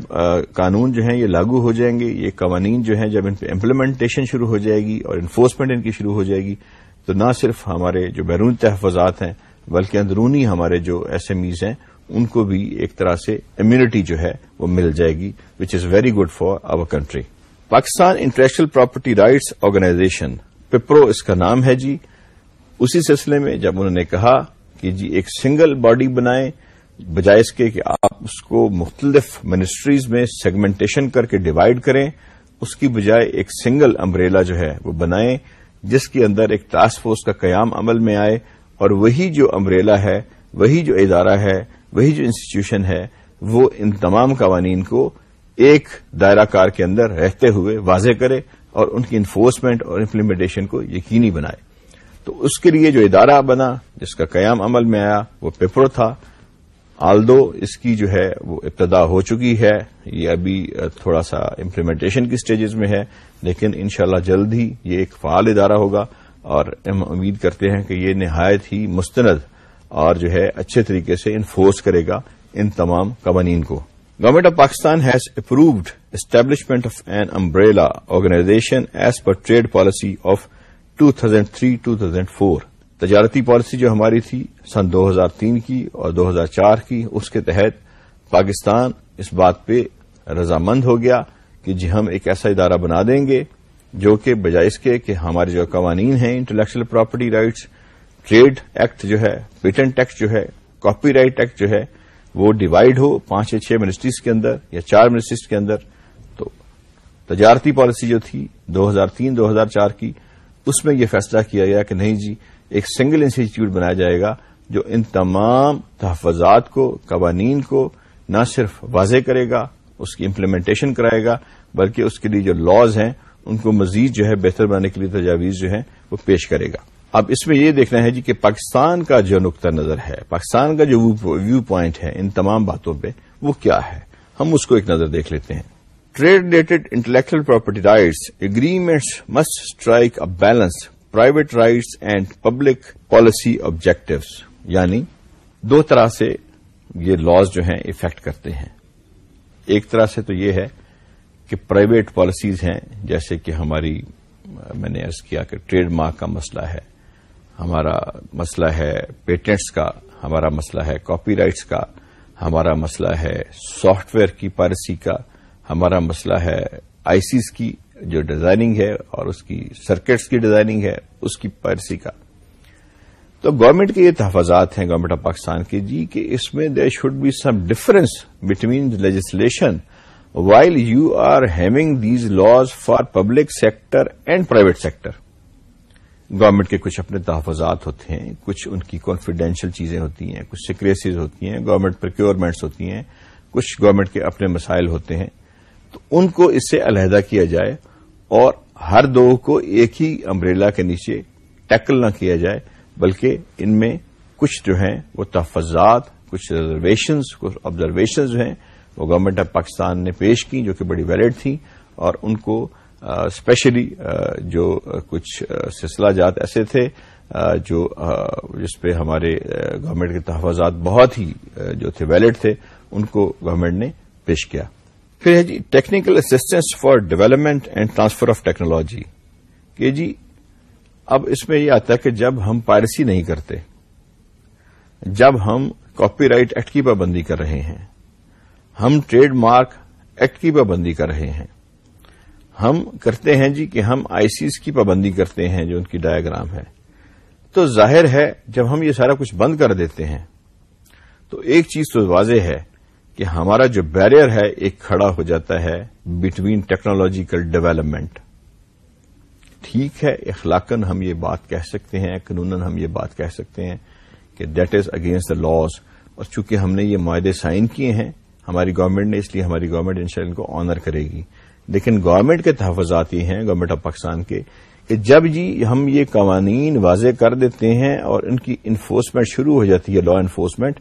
قانون جو ہیں یہ لاگو ہو جائیں گے، یہ قوانین جو ہیں جب ان پہ امپلیمنٹیشن شروع ہو جائے گی اور انفورسمنٹ ان کی شروع ہو جائے گی، تو نہ صرف ہمارے جو بیرون تحفظات ہیں، بلکہ اندرونی ہمارے جو ایس ایم ایز ہیں، ان کو بھی ایک طرح سے امیونٹی جو ہے وہ مل جائے گی which is very good for our country Pakistan intellectual property rights organization پپرو اس کا نام ہے جی۔ اسی سلسلے میں جب انہوں نے کہا کہ جی ایک سنگل باڈی بنائیں بجائے اس کے کہ آپ اس کو مختلف منسٹریز میں سیگمنٹیشن کر کے ڈیوائڈ کریں، اس کی بجائے ایک سنگل امبریلا جو ہے وہ بنائیں، جس کے اندر ایک ٹاسک فورس کا قیام عمل میں آئے، اور وہی جو امبریلا ہے، وہی جو ادارہ ہے، وہی جو انسٹیٹیوشن ہے، وہ ان تمام قوانین کو ایک دائرہ کار کے اندر رہتے ہوئے واضح کرے اور ان کی انفورسمنٹ اور امپلیمنٹیشن کو یقینی بنائے۔ تو اس کے لیے جو ادارہ بنا، جس کا قیام عمل میں آیا، وہ پیپر تھا۔ آلدو اس کی جو ہے وہ ابتدا ہو چکی ہے، یہ ابھی تھوڑا سا امپلیمنٹیشن کی سٹیجز میں ہے، لیکن انشاءاللہ جلد ہی یہ ایک فعال ادارہ ہوگا اور ہم امید کرتے ہیں کہ یہ نہایت ہی مستند اور جو ہے اچھے طریقے سے انفورس کرے گا ان تمام قوانین کو۔ Government of Pakistan has approved establishment of an umbrella organization as per trade policy of 2003-2004 تجارتی پالیسی جو ہماری تھی سن دو ہزار تین کی اور دو ہزار چار کی، اس کے تحت پاکستان اس بات پہ رضامند ہو گیا کہ جی ہم ایک ایسا ادارہ بنا دیں گے جو کہ بجائے اس کے کہ ہمارے جو قوانین ہیں intellectual property rights trade act جو ہے پیٹنٹ ایکٹ جو ہے کاپی رائٹ ایکٹ جو ہے، وہ ڈیوائڈ ہو پانچ یا چھ منسٹریز کے اندر یا چار منسٹریز کے اندر۔ تو تجارتی پالیسی جو تھی دو ہزار تین، دو ہزار چار کی، اس میں یہ فیصلہ کیا گیا کہ نہیں جی ایک سنگل انسٹیٹیوٹ بنایا جائے گا جو ان تمام تحفظات کو، قوانین کو نہ صرف واضح کرے گا، اس کی امپلیمنٹیشن کرائے گا، بلکہ اس کے لیے جو لاز ہیں، ان کو مزید جو ہے بہتر بنانے کے لیے تجاویز جو ہے وہ پیش کرے گا۔ اب اس میں یہ دیکھنا ہے جی کہ پاکستان کا جو نقطہ نظر ہے، پاکستان کا جو ویو پوائنٹ ہے ان تمام باتوں پہ، وہ کیا ہے؟ ہم اس کو ایک نظر دیکھ لیتے ہیں۔ Trade related intellectual property rights agreements must strike a balance private rights and public policy objectives یعنی دو طرح سے یہ لاز جو ہیں افیکٹ کرتے ہیں۔ ایک طرح سے تو یہ ہے کہ پرائیویٹ پالیسیز ہیں، جیسے کہ ہماری، میں نے ارض کیا کہ ٹریڈ مارک کا مسئلہ ہے، ہمارا مسئلہ ہے پیٹنٹس کا، ہمارا مسئلہ ہے کاپی رائٹس کا، ہمارا مسئلہ ہے سافٹ ویئر کی پالیسی کا، ہمارا مسئلہ ہے آئی سیز کی جو ڈیزائننگ ہے اور اس کی سرکٹس کی ڈیزائننگ ہے۔ اس کی پالیسی کا۔ تو گورنمنٹ کے یہ تحفظات ہیں، گورنمنٹ آف پاکستان کے جی کہ اس میں there should be some difference between legislation while you are having these laws for public sector and private sector government کے کچھ اپنے تحفظات ہوتے ہیں، کچھ ان کی کانفیڈینشیل چیزیں ہوتی ہیں، کچھ سیکریسیز ہوتی ہیں، گورنمنٹ پروکیورمنٹس ہوتی ہیں، کچھ گورنمنٹ کے اپنے مسائل ہوتے ہیں۔ تو ان کو اس سے علیحدہ کیا جائے اور ہر دو کو ایک ہی امبریلا کے نیچے ٹیکل نہ کیا جائے، بلکہ ان میں کچھ جو ہیں وہ تحفظات، کچھ ریزرویشنز کچھ آبزرویشن جو ہیں۔ وہ گورنمنٹ آف پاکستان نے پیش کی جو کہ بڑی ویلڈ تھیں اور ان کو اسپیشلی جو کچھ سلسلہ جات ایسے تھے جو جس پہ ہمارے گورنمنٹ کے تحفظات بہت ہی جو تھے ویلڈ تھے، ان کو گورنمنٹ نے پیش کیا۔ پھر ہے جی technical assistance for development and transfer of technology کہ جی اب اس میں یہ آتا ہے کہ جب ہم پائرسی نہیں کرتے، جب ہم کاپی رائٹ ایکٹ کی پابندی کر رہے ہیں، ہم ٹریڈ مارک ایکٹ کی پابندی کر رہے ہیں، ہم کرتے ہیں جی کہ ہم آئی سیز کی پابندی کرتے ہیں جو ان کی ڈایاگرام ہے، تو ظاہر ہے جب ہم یہ سارا کچھ بند کر دیتے ہیں، تو ایک چیز تو واضح ہے کہ ہمارا جو بیریئر ہے ایک کھڑا ہو جاتا ہے بٹوین ٹیکنالوجیکل ڈیولپمنٹ ٹھیک ہے اخلاقن ہم یہ بات کہہ سکتے ہیں قانون ہم یہ بات کہہ سکتے ہیں کہ دیٹ از اگینسٹ دا لاس اور چونکہ ہم نے یہ معاہدے سائن کیے ہیں، ہماری گورنمنٹ نے اس لیے ہماری گورنمنٹ ان ان کو آنر کرے گی۔ لیکن گورنمنٹ کے تحفظات یہ ہیں گورنمنٹ آف پاکستان کے، کہ جب جی ہم یہ قوانین واضح کر دیتے ہیں اور ان کی انفورسمنٹ شروع ہو جاتی ہے لا انفورسمنٹ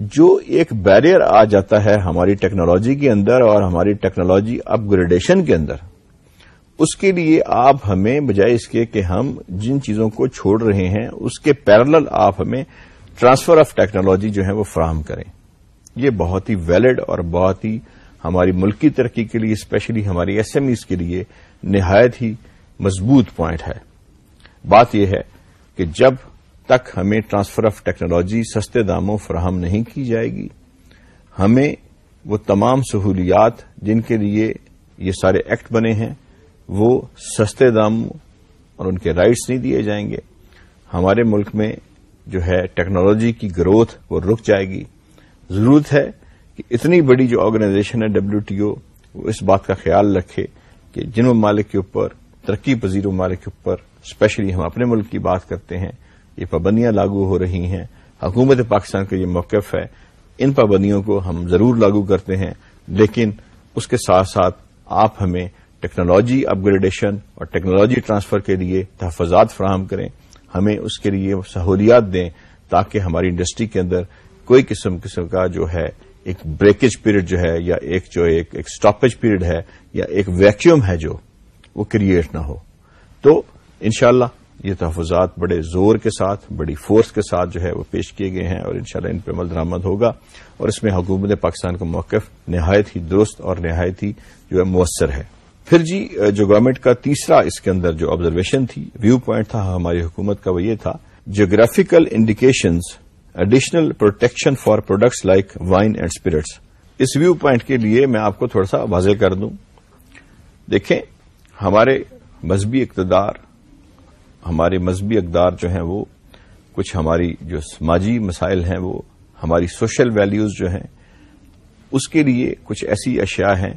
جو ایک بیریئر آ جاتا ہے ہماری ٹیکنالوجی کے اندر اور ہماری ٹیکنالوجی اپ گریڈیشن کے اندر، اس کے لیے آپ ہمیں بجائے اس کے کہ ہم جن چیزوں کو چھوڑ رہے ہیں، اس کے پیرل آپ ہمیں ٹرانسفر آف ٹیکنالوجی جو ہے وہ فراہم کریں۔ یہ بہت ہی ویلڈ اور بہت ہی ہماری ملکی ترقی کے لیے اسپیشلی ہماری ایس ایم ایز کے لیے نہایت ہی مضبوط پوائنٹ ہے۔ بات یہ ہے کہ جب تک ہمیں ٹرانسفر آف ٹیکنالوجی سستے داموں فراہم نہیں کی جائے گی۔ ہمیں وہ تمام سہولیات جن کے لیے یہ سارے ایکٹ بنے ہیں، وہ سستے داموں اور ان کے رائٹس نہیں دیے جائیں گے۔ ہمارے ملک میں جو ہے ٹیکنالوجی کی گروتھ وہ رک جائے گی۔ ضرورت ہے کہ اتنی بڑی جو آرگنائزیشن ہے ڈبلو ٹی او، وہ اس بات کا خیال رکھے کہ جن ممالک کے اوپر، ترقی پذیر ممالک کے اوپر اسپیشلی ہم اپنے ملک کی بات کرتے ہیں یہ پابندیاں لاگو ہو رہی ہیں۔ حکومت پاکستان کا یہ موقف ہے۔ ان پابندیوں کو ہم ضرور لاگو کرتے ہیں، لیکن اس کے ساتھ ساتھ آپ ہمیں ٹیکنالوجی اپ گریڈیشن اور ٹیکنالوجی ٹرانسفر کے لیے تحفظات فراہم کریں۔ ہمیں اس کے لیے سہولیات دیں تاکہ ہماری انڈسٹری کے اندر کوئی قسم قسم کا جو ہے ایک بریکج پیریڈ جو ہے یا ایک جو ایک اسٹاپیج پیریڈ ہے یا ایک ویکیوم ہے جو وہ کریٹ نہ ہو۔ تو انشاءاللہ یہ تحفظات بڑے زور کے ساتھ، بڑی فورس کے ساتھ جو ہے وہ پیش کیے گئے ہیں اور انشاءاللہ ان پہ عمل درامد ہوگا۔ اور اس میں حکومت پاکستان کا موقف نہایت ہی درست اور نہایت ہی جو ہے مؤثر ہے۔ پھر جی جو گورنمنٹ کا تیسرا اس کے اندر جو آبزرویشن تھی ویو پوائنٹ تھا ہماری حکومت کا وہ یہ تھا geographical indications additional protection for products like wine and spirits us view point کے لیے میں آپ کو تھوڑا سا واضح کر دوں۔ دیکھیں، ہمارے مذہبی اقتدار ہمارے مذہبی اقدار جو ہیں وہ کچھ ہماری جو سماجی مسائل ہیں وہ ہماری سوشل ویلیوز جو ہیں، اس کے لیے کچھ ایسی اشیاء ہیں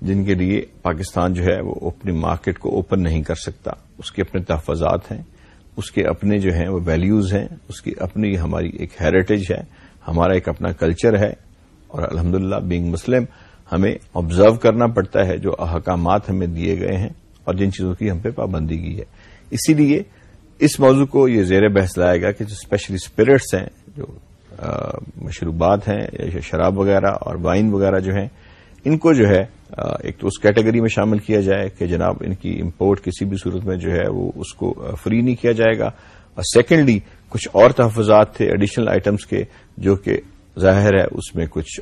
جن کے لیے پاکستان جو ہے وہ اپنی مارکیٹ کو اوپن نہیں کر سکتا۔ اس کے اپنے تحفظات ہیں، اس کے اپنے جو ہیں وہ ویلیوز ہیں، اس کی اپنی ہماری ایک ہیریٹیج ہے، ہمارا ایک اپنا کلچر ہے۔ اور الحمد للہ بینگ مسلم ہمیں آبزرو کرنا پڑتا ہے جو احکامات ہمیں دیے گئے ہیں اور جن چیزوں کی ہم پہ پابندی کی ہے۔ اسی لیے اس موضوع کو یہ زیر بحث لائے گا کہ جو اسپیشلی اسپرٹس ہیں، جو مشروبات ہیں، یا شراب وغیرہ اور وائن وغیرہ جو ہیں، ان کو جو ہے ایک تو اس کیٹیگری میں شامل کیا جائے کہ جناب ان کی امپورٹ کسی بھی صورت میں جو ہے وہ اس کو فری نہیں کیا جائے گا۔ اور سیکنڈلی کچھ اور تحفظات تھے ایڈیشنل آئٹمس کے، جو کہ ظاہر ہے اس میں کچھ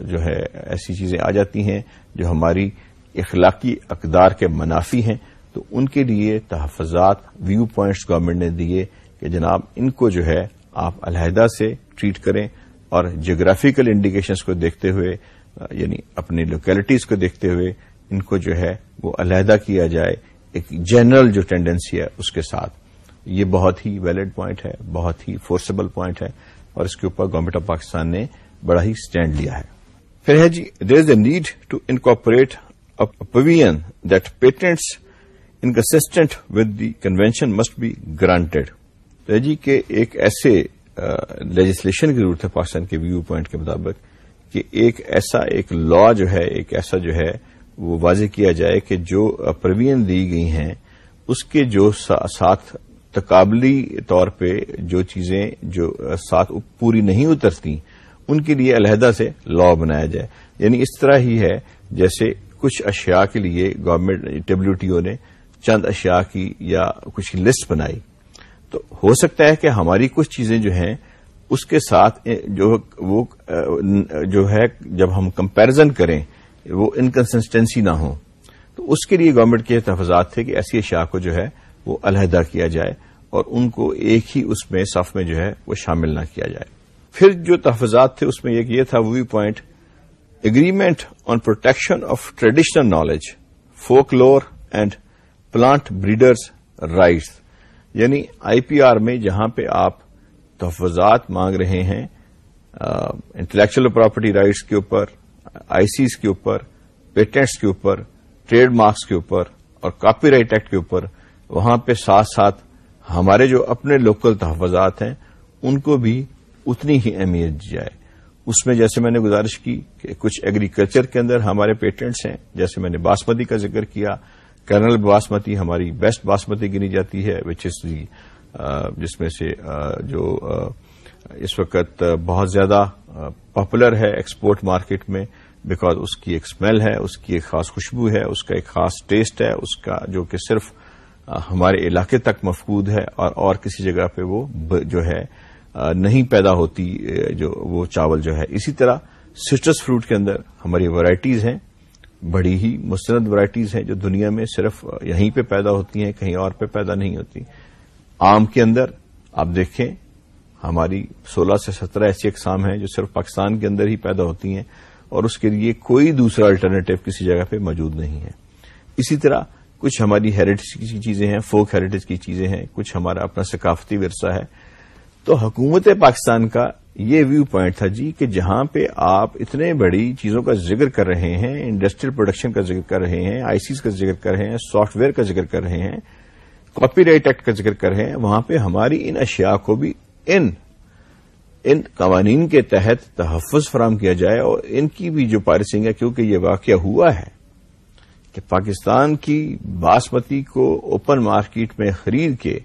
جو ہے، ایسی چیزیں آ جاتی ہیں جو ہماری اخلاقی اقدار کے منافی ہیں۔ تو ان کے لیے تحفظات ویو پوائنٹس گورنمنٹ نے دیے کہ جناب ان کو جو ہے آپ علیحدہ سے ٹریٹ کریں اور جغرافیکل انڈیکیشنز کو دیکھتے ہوئے یعنی اپنی لوکیلٹیز کو دیکھتے ہوئے ان کو جو ہے وہ علیحدہ کیا جائے، ایک جنرل جو ٹینڈنسی ہے اس کے ساتھ۔ یہ بہت ہی ویلڈ پوائنٹ ہے، بہت ہی فورسبل پوائنٹ ہے اور اس کے اوپر گورنمنٹ آف پاکستان نے بڑا ہی اسٹینڈ لیا ہے۔ پھر ہے جی there is a need to incorporate provision that patents inconsistent with the convention must be granted تو جی کہ ایک ایسے لیجسلیشن کی ضرورت ہے پاکستان کے ویو پوائنٹ کے مطابق کہ ایک ایسا ایک لا جو ہے، ایک ایسا جو ہے، وہ واضح کیا جائے کہ جو پروین دی گئی ہیں، اس کے جو ساتھ تقابلی طور پہ جو چیزیں جو ساتھ پوری نہیں اترتی ان کے لیے علیحدہ سے لا بنایا جائے۔ یعنی اس طرح ہی ہے جیسے کچھ اشیاء کے لیے گورنمنٹ ڈبلو ٹی او نے چند اشیاء کی یا کچھ لسٹ بنائی۔ تو ہو سکتا ہے کہ ہماری کچھ چیزیں جو ہیں، اس کے ساتھ جو وہ جو ہے، جب ہم کمپیرزن کریں، وہ انکنسٹینسی نہ ہو تو اس کے لیے گورنمنٹ کے تحفظات تھے کہ ایسی اشیاء کو جو ہے، وہ علیحدہ کیا جائے اور ان کو ایک ہی اس میں، صف میں جو ہے، وہ شامل نہ کیا جائے۔ پھر جو تحفظات تھے، اس میں ایک یہ تھا، view point agreement on protection of traditional knowledge folklore and plant breeders rights یعنی آئی پی آر میں جہاں پہ آپ تحفظات مانگ رہے ہیں انٹلیکچل پراپرٹی رائٹس کے اوپر، آئی سیز کے اوپر، پیٹنٹس کے اوپر، ٹریڈ مارکس کے اوپر اور کاپی رائٹ ایکٹ کے اوپر، وہاں پہ ساتھ ساتھ ہمارے جو اپنے لوکل تحفظات ہیں، ان کو بھی اتنی ہی اہمیت دی جائے۔ اس میں جیسے میں نے گزارش کی کہ کچھ ایگریکلچر کے اندر ہمارے پیٹنٹس ہیں، جیسے میں نے باسمتی کا ذکر کیا کرنل باسمتی ہماری بیسٹ باسمتی گنی جاتی ہے وچ از دی جس میں سے جو اس وقت بہت زیادہ پاپولر ہے ایکسپورٹ مارکیٹ میں بیکاز اس کی ایک اسمیل ہے، اس کی ایک خاص خوشبو ہے، اس کا ایک خاص ٹیسٹ ہے، اس کا جو کہ صرف ہمارے علاقے تک مفقود ہے، اور اور کسی جگہ پہ وہ جو ہے نہیں پیدا ہوتی جو وہ چاول جو ہے۔ اسی طرح سٹرس فروٹ کے اندر ہماری ورائٹیز ہیں۔ بڑی ہی مستند ورائٹیز ہیں جو دنیا میں صرف یہیں پہ پیدا ہوتی ہیں، کہیں اور پہ پیدا نہیں ہوتی۔ آم کے اندر آپ دیکھیں، ہماری سولہ سے سترہ ایسی اقسام ہیں جو صرف پاکستان کے اندر ہی پیدا ہوتی ہیں اور اس کے لیے کوئی دوسرا الٹرنیٹو کسی جگہ پہ موجود نہیں ہے۔ اسی طرح کچھ ہماری ہیریٹیج کی چیزیں ہیں فوک ہیریٹیج کی چیزیں ہیں، کچھ ہمارا اپنا ثقافتی ورثہ ہے۔ تو حکومت پاکستان کا یہ ویو پوائنٹ تھا جی کہ جہاں پہ آپ اتنے بڑی چیزوں کا ذکر کر رہے ہیں انڈسٹریل پروڈکشن کا ذکر کر رہے ہیں آئی سیز کا ذکر کر رہے ہیں سافٹ ویئر کا ذکر کر رہے ہیں کاپی رائٹ ایکٹ کا ذکر کر رہے ہیں، وہاں پہ ہماری ان اشیاء کو بھی ان ان قوانین کے تحت تحفظ فراہم کیا جائے اور ان کی بھی جو پارسنگ ہے کیونکہ یہ واقعہ ہوا ہے کہ پاکستان کی باسمتی کو اوپن مارکیٹ میں خرید کے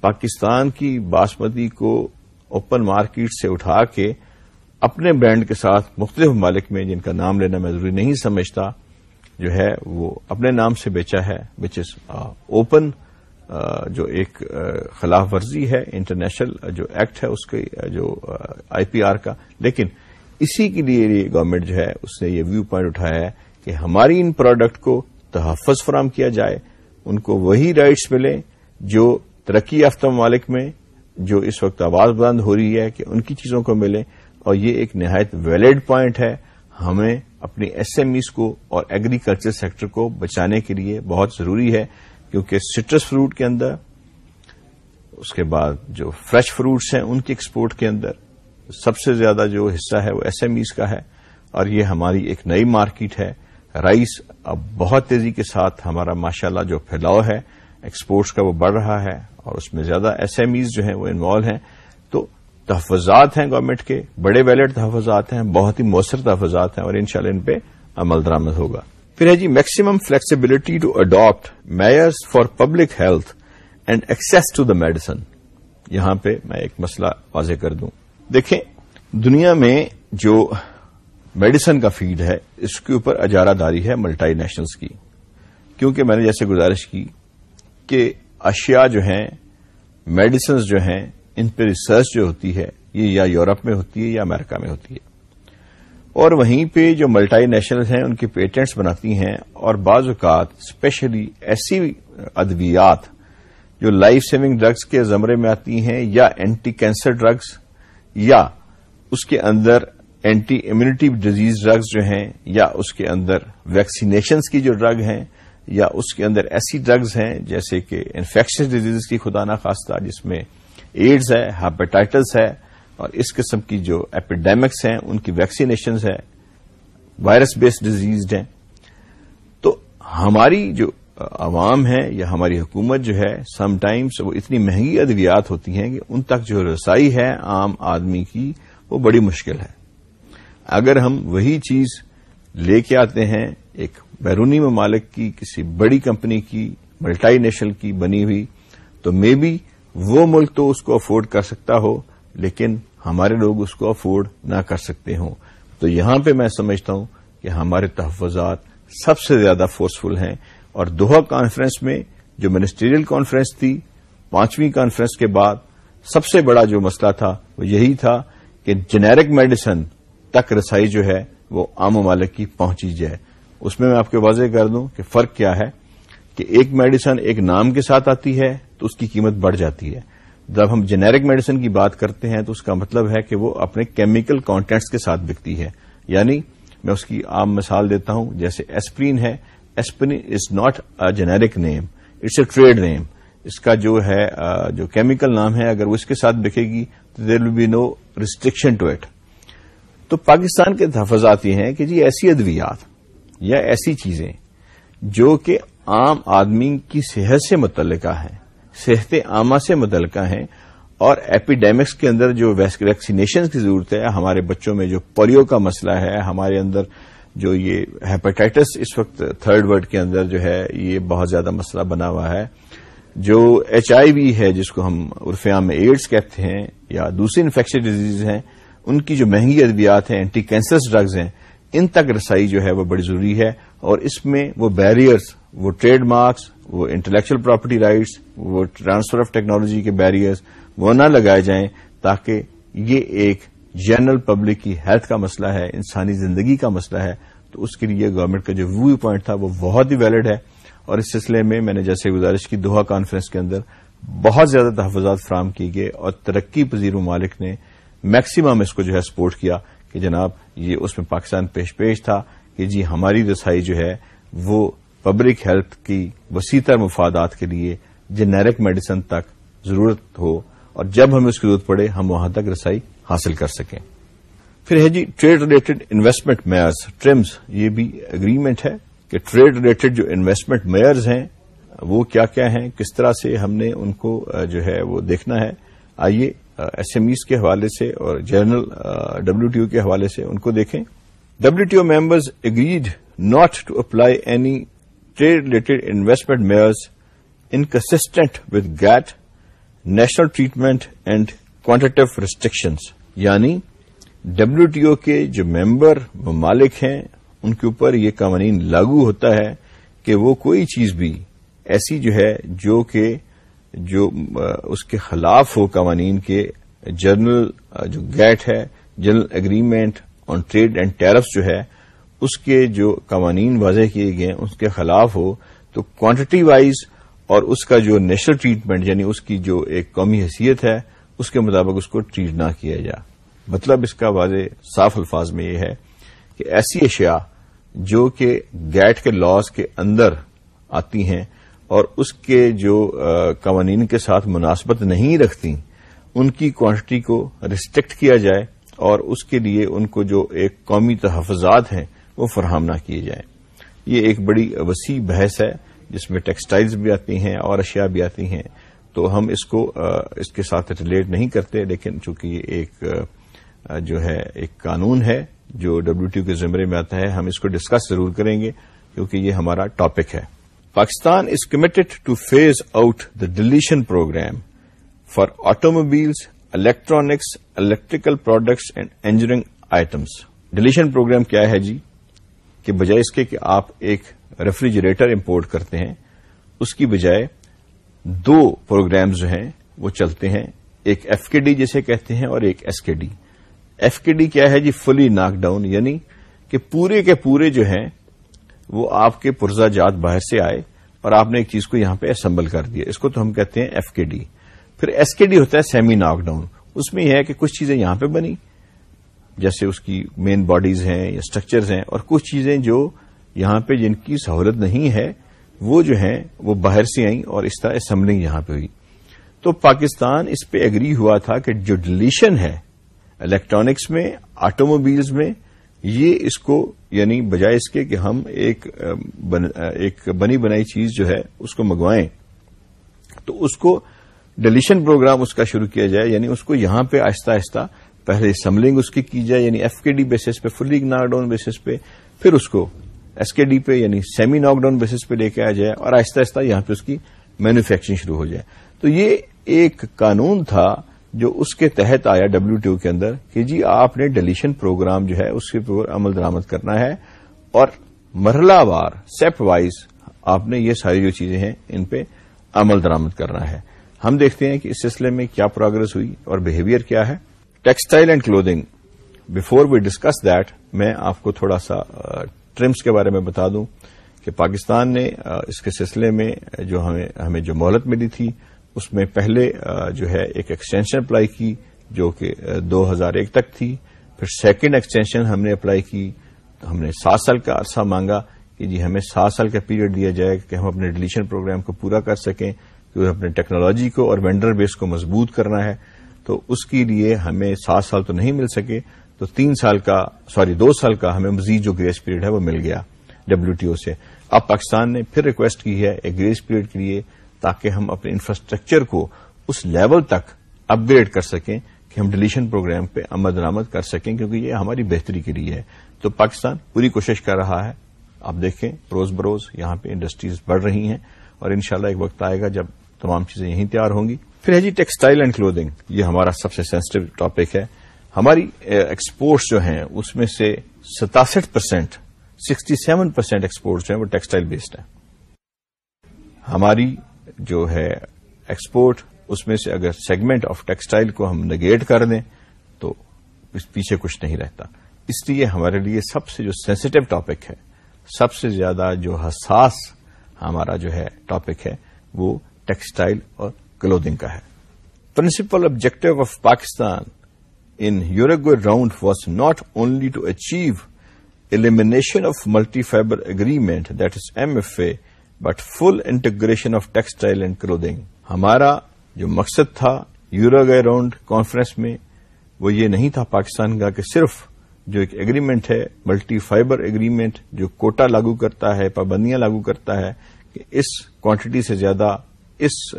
پاکستان کی باسمتی کو اوپن مارکیٹ سے اٹھا کے اپنے برانڈ کے ساتھ مختلف ممالک میں جن کا نام لینا میں ضروری نہیں سمجھتا، جو ہے وہ اپنے نام سے بیچا ہے وچ از اوپن جو ایک خلاف ورزی ہے انٹرنیشنل جو ایکٹ ہے، اس کے جو آئی پی آر کا۔ لیکن اسی کے لیے گورنمنٹ جو ہے، اس نے یہ ویو پوائنٹ اٹھایا ہے کہ ہماری ان پروڈکٹ کو تحفظ فراہم کیا جائے، ان کو وہی رائٹس ملیں جو ترقی یافتہ ممالک میں جو اس وقت آواز بلند ہو رہی ہے کہ ان کی چیزوں کو ملے اور یہ ایک نہایت ویلڈ پوائنٹ ہے ہمیں اپنی ایس ایم ایز کو اور ایگریکلچر سیکٹر کو بچانے کے لیے بہت ضروری ہے کیونکہ سٹرس فروٹ کے اندر، اس کے بعد جو فریش فروٹس ہیں ان کی ایکسپورٹ کے اندر سب سے زیادہ جو حصہ ہے وہ ایس ایم ایز کا ہے اور یہ ہماری ایک نئی مارکیٹ ہے۔ رائس اب بہت تیزی کے ساتھ ہمارا ماشاءاللہ جو پھیلاؤ ہے ایکسپورٹس کا وہ بڑھ رہا ہے۔ اور اس میں زیادہ ایس ایم ایز جو ہیں وہ انوالو ہیں۔ تو تحفظات ہیں گورنمنٹ کے، بڑے ویلڈ تحفظات ہیں، بہت ہی مؤثر تحفظات ہیں اور انشاءاللہ ان پہ عمل درامد ہوگا۔ پھر ہے جی maximum flexibility to adapt measures for public health and access to the medicine یہاں پہ میں ایک مسئلہ واضح کر دوں۔ دیکھیں، دنیا میں جو میڈیسن کا فیلڈ ہے، اس کے اوپر اجارہ داری ہے ملٹائی نیشنلز کی۔ کیونکہ میں نے جیسے گزارش کی کہ اشیاء جو ہیں میڈیسنز جو ہیں، ان پہ ریسرچ جو ہوتی ہے، یہ یا یورپ میں ہوتی ہے یا امریکہ میں ہوتی ہے۔ اور وہیں پہ جو ملٹائی نیشنل ہیں، ان کے پیٹنٹس بناتی ہیں۔ اور بعض اوقات اسپیشلی ایسی ادویات جو لائف سیونگ ڈرگس کے زمرے میں آتی ہیں یا اینٹی کینسر ڈرگس یا اس کے اندر اینٹی امیونٹی ڈیزیز ڈرگس جو ہیں یا اس کے اندر ویکسینیشنز کی جو ڈرگ ہیں یا اس کے اندر ایسی ڈرگز ہیں جیسے کہ انفیکشن ڈیزیز کی خدا نخواستہ جس میں ایڈز ہے ہیپیٹائٹس ہے، اور اس قسم کی جو ایپیڈیمکس ہیں، ان کی ویکسینیشنز ہے وائرس بیسڈ ڈیزیز ہیں۔ تو ہماری جو عوام ہے یا ہماری حکومت جو ہے سم ٹائمس وہ اتنی مہنگی ادویات ہوتی ہیں کہ ان تک جو رسائی ہے عام آدمی کی، وہ بڑی مشکل ہے۔ اگر ہم وہی چیز لے کے آتے ہیں، ایک بیرونی ممالک کی، کسی بڑی کمپنی کی، ملٹائی نیشنل کی بنی ہوئی، تو مے بی وہ ملک تو اس کو افورڈ کر سکتا ہو، لیکن ہمارے لوگ اس کو افورڈ نہ کر سکتے ہوں۔ تو یہاں پہ میں سمجھتا ہوں کہ ہمارے تحفظات سب سے زیادہ فورسفل ہیں۔ اور دوہا کانفرنس میں جو منسٹریل کانفرنس تھی، پانچویں کانفرنس کے بعد سب سے بڑا جو مسئلہ تھا، وہ یہی تھا کہ جنیرک میڈیسن تک رسائی جو ہے، وہ عام ممالک کی پہنچی جائے۔ اس میں میں آپ کو واضح کر دوں کہ فرق کیا ہے کہ ایک میڈیسن ایک نام کے ساتھ آتی ہے تو اس کی قیمت بڑھ جاتی ہے۔ جب ہم جنیرک میڈیسن کی بات کرتے ہیں تو اس کا مطلب ہے کہ وہ اپنے کیمیکل کانٹینٹس کے ساتھ بکتی ہے۔ یعنی میں اس کی عام مثال دیتا ہوں، جیسے ایسپرین ہے aspirin is not a generic name it's a trade name اس کا جو ہے جو کیمیکل نام ہے، اگر وہ اس کے ساتھ بکے گی تو there will be no restriction to it تو پاکستان کے تحفظات یہ ہیں کہ جی ایسی ادویات یا ایسی چیزیں جو کہ عام آدمی کی صحت سے متعلقہ ہیں، صحت عامہ سے متعلقہ ہیں، اور ایپیڈیمکس کے اندر جو ویکسینیشن کی ضرورت ہے، ہمارے بچوں میں جو پولیو کا مسئلہ ہے، ہمارے اندر جو یہ ہیپاٹائٹس اس وقت تھرڈ ورلڈ کے اندر جو ہے، یہ بہت زیادہ مسئلہ بنا ہوا ہے۔ جو ایچ آئی وی ہے، جس کو ہم عرفیام میں ایڈز کہتے ہیں، یا دوسری انفیکشن ڈیزیز ہیں، ان کی جو مہنگی ادویات ہیں، اینٹی کینسر ڈرگز ہیں ان تک رسائی جو ہے وہ بڑی ضروری ہے اور اس میں وہ بیریئرز وہ ٹریڈ مارکس وہ انٹلیکچل پراپرٹی رائٹس وہ ٹرانسفر آف ٹیکنالوجی کے بیریئرز وہ نہ لگائے جائیں تاکہ یہ ایک جنرل پبلک کی ہیلتھ کا مسئلہ ہے، انسانی زندگی کا مسئلہ ہے، تو اس کے لیے گورنمنٹ کا جو ویو پوائنٹ تھا وہ بہت ہی ویلڈ ہے۔ اور اس سلسلے میں میں نے جیسے گزارش کی، دوہا کانفرنس کے اندر بہت زیادہ تحفظات فراہم کی گئے اور ترقی پذیر ممالک نے میکسیمم اس کو جو ہے سپورٹ کیا۔ کہ جناب یہ اس میں پاکستان پیش پیش تھا کہ جی ہماری رسائی جو ہے وہ پبلک ہیلتھ کی وسیع تر مفادات کے لیے جنیرک میڈیسن تک ضرورت ہو اور جب ہمیں اس کی ضرورت پڑے ہم وہاں تک رسائی حاصل کر سکیں۔ پھر ہے جی trade related investment measures TRIMs یہ بھی اگریمنٹ ہے کہ ٹریڈ ریلیٹڈ جو انویسٹمنٹ میئرز ہیں، وہ کیا کیا ہیں، کس طرح سے ہم نے ان کو جو ہے وہ دیکھنا ہے۔ آئیے ایس ایم ایز کے حوالے سے اور جنرل ڈبلو ٹی او کے حوالے سے ان کو دیکھیں۔ W T O members agreed not to apply any trade related investment measures inconsistent with GATT, national treatment and quantitative restrictions. یعنی ڈبلو ٹی او کے جو ممبر، ممالک ہیں، ان کے اوپر یہ قوانین لاگو ہوتا ہے کہ وہ کوئی چیز بھی ایسی جو ہے جو کہ جو اس کے خلاف ہو قوانین کے جنرل جو گیٹ ہے، general agreement on trade and tariffs جو ہے، اس کے جو قوانین واضح کیے گئے، اس کے خلاف ہو، تو کوانٹٹی وائز اور اس کا جو نیشنل ٹریٹمنٹ یعنی اس کی جو ایک قومی حیثیت ہے، اس کے مطابق اس کو ٹریٹ نہ کیا جائے۔ مطلب اس کا واضح صاف الفاظ میں یہ ہے کہ ایسی اشیاء جو کہ گیٹ کے لاس کے اندر آتی ہیں اور اس کے جو قوانین کے ساتھ مناسبت نہیں رکھتی، ان کی کوانٹٹی کو ریسٹرکٹ کیا جائے اور اس کے لیے ان کو جو ایک قومی تحفظات ہیں، وہ فراہم نہ کیے جائیں۔ یہ ایک بڑی وسیع بحث ہے، جس میں ٹیکسٹائلز بھی آتی ہیں اور اشیاء بھی آتی ہیں۔ تو ہم اس کو اس کے ساتھ ریلیٹ نہیں کرتے، لیکن چونکہ یہ ایک جو ہے، ایک قانون ہے، جو ڈبلو ٹی کے زمرے میں آتا ہے، ہم اس کو ڈسکس ضرور کریں گے، کیونکہ یہ ہمارا ٹاپک ہے۔ Pakistan is committed to phase out the deletion program for automobiles electronics electrical products and engineering items deletion program کیا ہے جی؟ کہ بجائے اس کے کہ آپ ایک ریفریجریٹر امپورٹ کرتے ہیں، اس کی بجائے دو پروگرام جو ہیں وہ چلتے ہیں، ایک ایف کے ڈی جسے کہتے ہیں اور ایک ایس کے ڈی ایف کے ڈی کیا ہے جی؟ فلی ناک ڈاؤن یعنی کہ پورے کے پورے جو ہیں وہ آپ کے پرزا جات باہر سے آئے اور آپ نے ایک چیز کو یہاں پہ اسمبل کر دیا۔ اس کو تو ہم کہتے ہیں ایف کے ڈی پھر ایس کے ڈی ہوتا ہے سیمی ناک ڈاؤن اس میں یہ ہے کہ کچھ چیزیں یہاں پہ بنی، جیسے اس کی مین باڈیز ہیں یا اسٹرکچرز ہیں، اور کچھ چیزیں جو یہاں پہ جن کی سہولت نہیں ہے، وہ جو ہیں، وہ باہر سے آئیں اور اس طرح اسمبلنگ یہاں پہ ہوئی۔ تو پاکستان اس پہ اگری ہوا تھا کہ جو ڈلیشن ہے الیکٹرانکس میں آٹو موبائلز میں یہ اس کو یعنی بجائے اس کے کہ ہم ایک ایک بنی بنائی چیز جو ہے، اس کو منگوائیں، تو اس کو ڈلیشن پروگرام اس کا شروع کیا جائے یعنی اس کو یہاں پہ آہستہ آہستہ پہلے اسمبلنگ اس کی کی جائے یعنی ایف کے ڈی بیسس پہ، فلی ناک ڈاؤن بیسس پہ، پھر اس کو ایس کے ڈی پہ یعنی سیمی ناک ڈاؤن بیسس پہ لے کے آ جائے، اور آہستہ آہستہ یہاں پہ اس کی مینوفیکچرنگ شروع ہو جائے۔ تو یہ ایک قانون تھا جو اس کے تحت آیا ڈبلو ٹی کے اندر کہ جی آپ نے ڈلیشن پروگرام جو ہے اس کے اوپر عمل درامد کرنا ہے اور مرحلہ وار سیپ وائز آپ نے یہ ساری جو چیزیں ہیں ان پہ عمل درامد کرنا ہے۔ ہم دیکھتے ہیں کہ اس سلسلے میں کیا پروگرس ہوئی اور بہیویئر کیا ہے۔ Textile and clothing before we discuss that میں آپ کو تھوڑا سا ٹرمس کے بارے میں بتا دوں کہ پاکستان نے اس کے سلسلے میں جو ہمیں جو مہلت ملی تھی اس میں پہلے جو ہے ایک ایکسٹینشن اپلائی کی جو کہ دو ہزار ایک تک تھی۔ پھر سیکنڈ ایکسٹینشن ہم نے اپلائی کی۔ تو ہم نے سات سال کا عرصہ مانگا کہ جی ہمیں سات سال کا پیریڈ دیا جائے کہ ہم اپنے ڈلیشن پروگرام کو پورا کر سکیں، کہ اپنے ٹیکنالوجی کو اور وینڈر بیس کو مضبوط کرنا ہے۔ تو اس کے لیے ہمیں سات سال تو نہیں مل سکے۔ تو تین سال کا، سوری، دو سال کا ہمیں مزید جو گریس پیریڈ ہے وہ مل گیا ڈبلو ٹی او سے۔ اب پاکستان نے پھر ریکویسٹ کی ہے ایک گریس پیریڈ کے لیے۔ تاکہ ہم اپنے انفراسٹرکچر کو اس لیول تک اپ گریڈ کر سکیں کہ ہم ڈلیشن پروگرام پہ عمد درامد کر سکیں، کیونکہ یہ ہماری بہتری کے لیے ہے۔ تو پاکستان پوری کوشش کر رہا ہے۔ آپ دیکھیں، روز بروز یہاں پہ انڈسٹریز بڑھ رہی ہیں اور انشاءاللہ ایک وقت آئے گا جب تمام چیزیں یہیں تیار ہوں گی۔ پھر ہے جی ٹیکسٹائل اینڈ کلودنگ یہ ہمارا سب سے سینسٹو ٹاپک ہے۔ ہماری ایکسپورٹس جو ہیں، اس میں سے ستاسٹھ percent sixty seven percent exports ہیں، وہ ٹیکسٹائل بیسڈ ہیں۔ ہماری جو ہے ایکسپورٹ اس میں سے اگر سیگمنٹ آف ٹیکسٹائل کو ہم نگیٹ کر دیں تو اس پیچھے کچھ نہیں رہتا۔ اس لیے ہمارے لیے سب سے جو سینسٹو ٹاپک ہے، سب سے زیادہ جو حساس ہمارا جو ہے ٹاپک ہے، وہ ٹیکسٹائل اور کلودنگ کا ہے۔ Principal objective of Pakistan in Uruguay round was not only to achieve elimination of multi fibre agreement that is M F A but full integration of textile and clothing ہمارا جو مقصد تھا یوروگے round conference میں، وہ یہ نہیں تھا پاکستان کا کہ صرف جو ایک ایگریمنٹ ہے ملٹی فائبر ایگریمنٹ جو کوٹا لاگو کرتا ہے، پابندیاں لاگو کرتا ہے کہ اس کوانٹٹی سے زیادہ، اس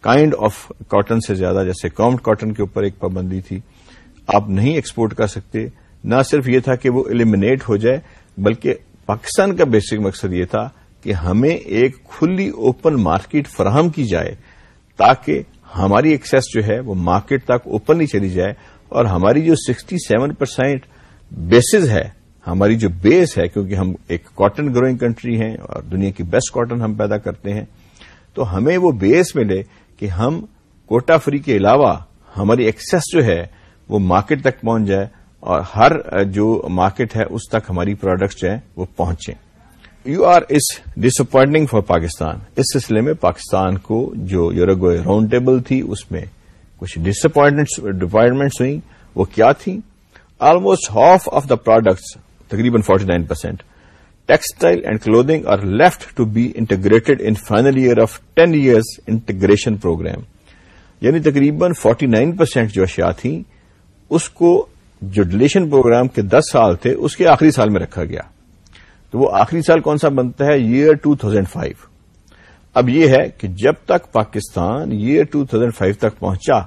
کائنڈ آف کاٹن سے زیادہ، جیسے کامڈ کاٹن کے اوپر ایک پابندی تھی۔ آپ نہیں ایکسپورٹ کر سکتے۔ نہ صرف یہ تھا کہ وہ ایلیمنیٹ ہو جائے، بلکہ پاکستان کا بیسک مقصد یہ تھا کہ ہمیں ایک کھلی اوپن مارکیٹ فراہم کی جائے تاکہ ہماری ایکسس جو ہے وہ مارکیٹ تک اوپنلی چلی جائے اور ہماری جو سکسٹی سیون پرسینٹ بیسز ہے، ہماری جو بیس ہے، کیونکہ ہم ایک کاٹن گروئنگ کنٹری ہیں اور دنیا کی بیسٹ کاٹن ہم پیدا کرتے ہیں، تو ہمیں وہ بیس ملے کہ ہم کوٹا فری کے علاوہ ہماری ایکسس جو ہے وہ مارکیٹ تک پہنچ جائے اور ہر جو مارکیٹ ہے، اس تک ہماری پروڈکٹس جو ہیں وہ پہنچیں۔ U R is disappointing for Pakistan اس سلسلے میں پاکستان کو جو یوروگو راؤنڈ ٹیبل تھی، اس میں کچھ ڈس اپوائنٹمنٹس ہوئی وہ کیا تھیں؟ Almost half of the products تقریباً forty nine percent textile and clothing are left to be integrated in final year of ten years integration program یعنی تقریباً فورٹی نائن پرسینٹ جو اشیاء تھیں، اس کو جو ڈلیشن پروگرام کے دس سال تھے، اس کے آخری سال میں رکھا گیا۔ تو وہ آخری سال کون سا بنتا ہے؟ ایئر ٹو تھاؤزینڈ فائیو اب یہ ہے کہ جب تک Pakistan year two thousand five تک پہنچا،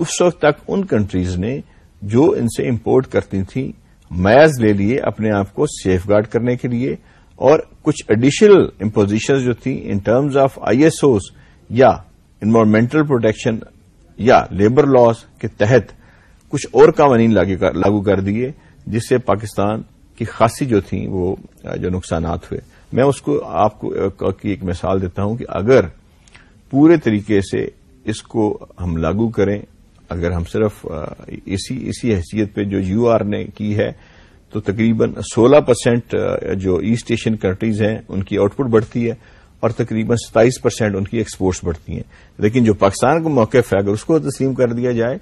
اس وقت تک ان کنٹریز نے جو ان سے امپورٹ کرتی تھیں میز لے لیے اپنے آپ کو سیف گارڈ کرنے کے لیے، اور کچھ ایڈیشنل امپوزیشن جو تھیں in terms of I S Os یا انوائرمنٹل پروٹیکشن یا لیبر لاس کے تحت، کچھ اور قوانین لاگو کر دیے، جس سے پاکستان کی خاصی جو تھیں وہ، جو نقصانات ہوئے۔ میں اس کو آپ کو کی ایک مثال دیتا ہوں کہ اگر پورے طریقے سے اس کو ہم لاگو کریں، اگر ہم صرف اسی اسی حیثیت پہ جو یو آر نے کی ہے، تو تقریباً سولہ پرسینٹ جو ایسٹ ایشین کنٹریز ہیں، ان کی آؤٹ پٹ بڑھتی ہے اور تقریباً ستائیس پرسینٹ ان کی ایکسپورٹس بڑھتی ہیں۔ لیکن جو پاکستان کا موقف ہے، اگر اس کو تسلیم کر دیا جائے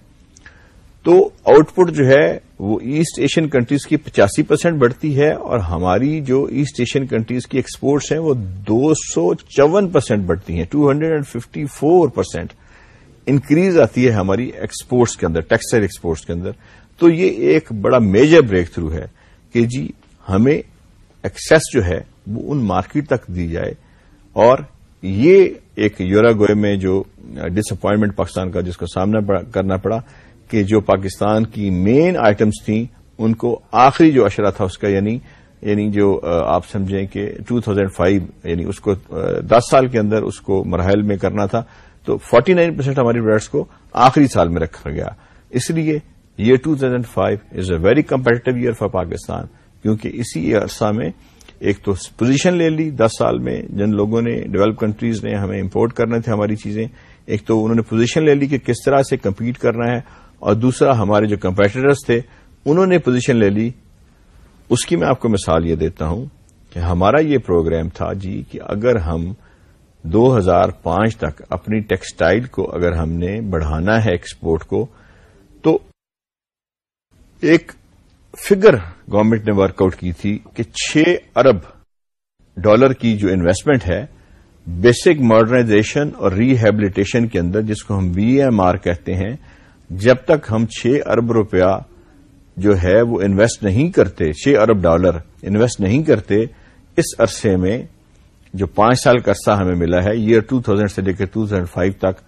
تو آؤٹ پٹ جو ہے وہ ایسٹ ایشین کنٹریز کی پچاسی پرسینٹ بڑھتی ہے اور ہماری جو ایسٹ ایشین کنٹریز کی ایکسپورٹس ہیں وہ دو سو چون پرسینٹ بڑھتی ہیں، two hundred and fifty four percent increase آتی ہے ہماری ایکسپورٹس کے اندر، ٹیکسٹائل ایکسپورٹس کے اندر۔ تو یہ ایک بڑا میجر بریک تھرو ہے کہ جی ہمیں ایکسس جو ہے وہ ان مارکیٹ تک دی جائے۔ اور یہ ایک یوراگوئے میں جو ڈس اپوائنٹمنٹ پاکستان کا جس کو سامنا کرنا پڑا کہ جو پاکستان کی مین آئٹمس تھیں، ان کو آخری جو اشرا تھا اس کا یعنی یعنی جو آپ سمجھیں کہ 2005 یعنی اس کو دس سال کے اندر اس کو مرحل میں کرنا تھا، تو 49% نائن پرسینٹ ہماری پروڈکٹس کو آخری سال میں رکھا گیا۔ اس لیے یہ 2005 five is a very competitive year for Pakistan کیونکہ اسی عرصہ میں ایک تو پوزیشن لے لی دس سال میں، جن لوگوں نے ڈیولپ کنٹریز نے ہمیں امپورٹ کرنے تھے ہماری چیزیں، ایک تو انہوں نے پوزیشن لے لی کہ کس طرح سے کمپیٹ کرنا ہے اور دوسرا، ہمارے جو کمپیٹیٹرز تھے، انہوں نے پوزیشن لے لی۔ اس کی میں آپ کو مثال یہ دیتا ہوں کہ ہمارا یہ پروگرام تھا جی کہ اگر ہم دو ہزار پانچ تک اپنی ٹیکسٹائل کو اگر ہم نے بڑھانا ہے ایکسپورٹ کو، تو ایک فگر گورنمنٹ نے ورک آؤٹ کی تھی کہ چھ ارب ڈالر کی جو انویسٹمنٹ ہے بیسک ماڈرنائزیشن اور ریہیبلیٹیشن کے اندر، جس کو ہم بی ایم آر کہتے ہیں جب تک ہم چھ ارب روپیہ جو ہے وہ انویسٹ نہیں کرتے، چھ ارب ڈالر انویسٹ نہیں کرتے، اس عرصے میں جو پانچ سال کا عرصہ ہمیں ملا ہے ایئر ٹو تھاؤزینڈ سے لے کے ٹو تھاؤزینڈ فائیو تک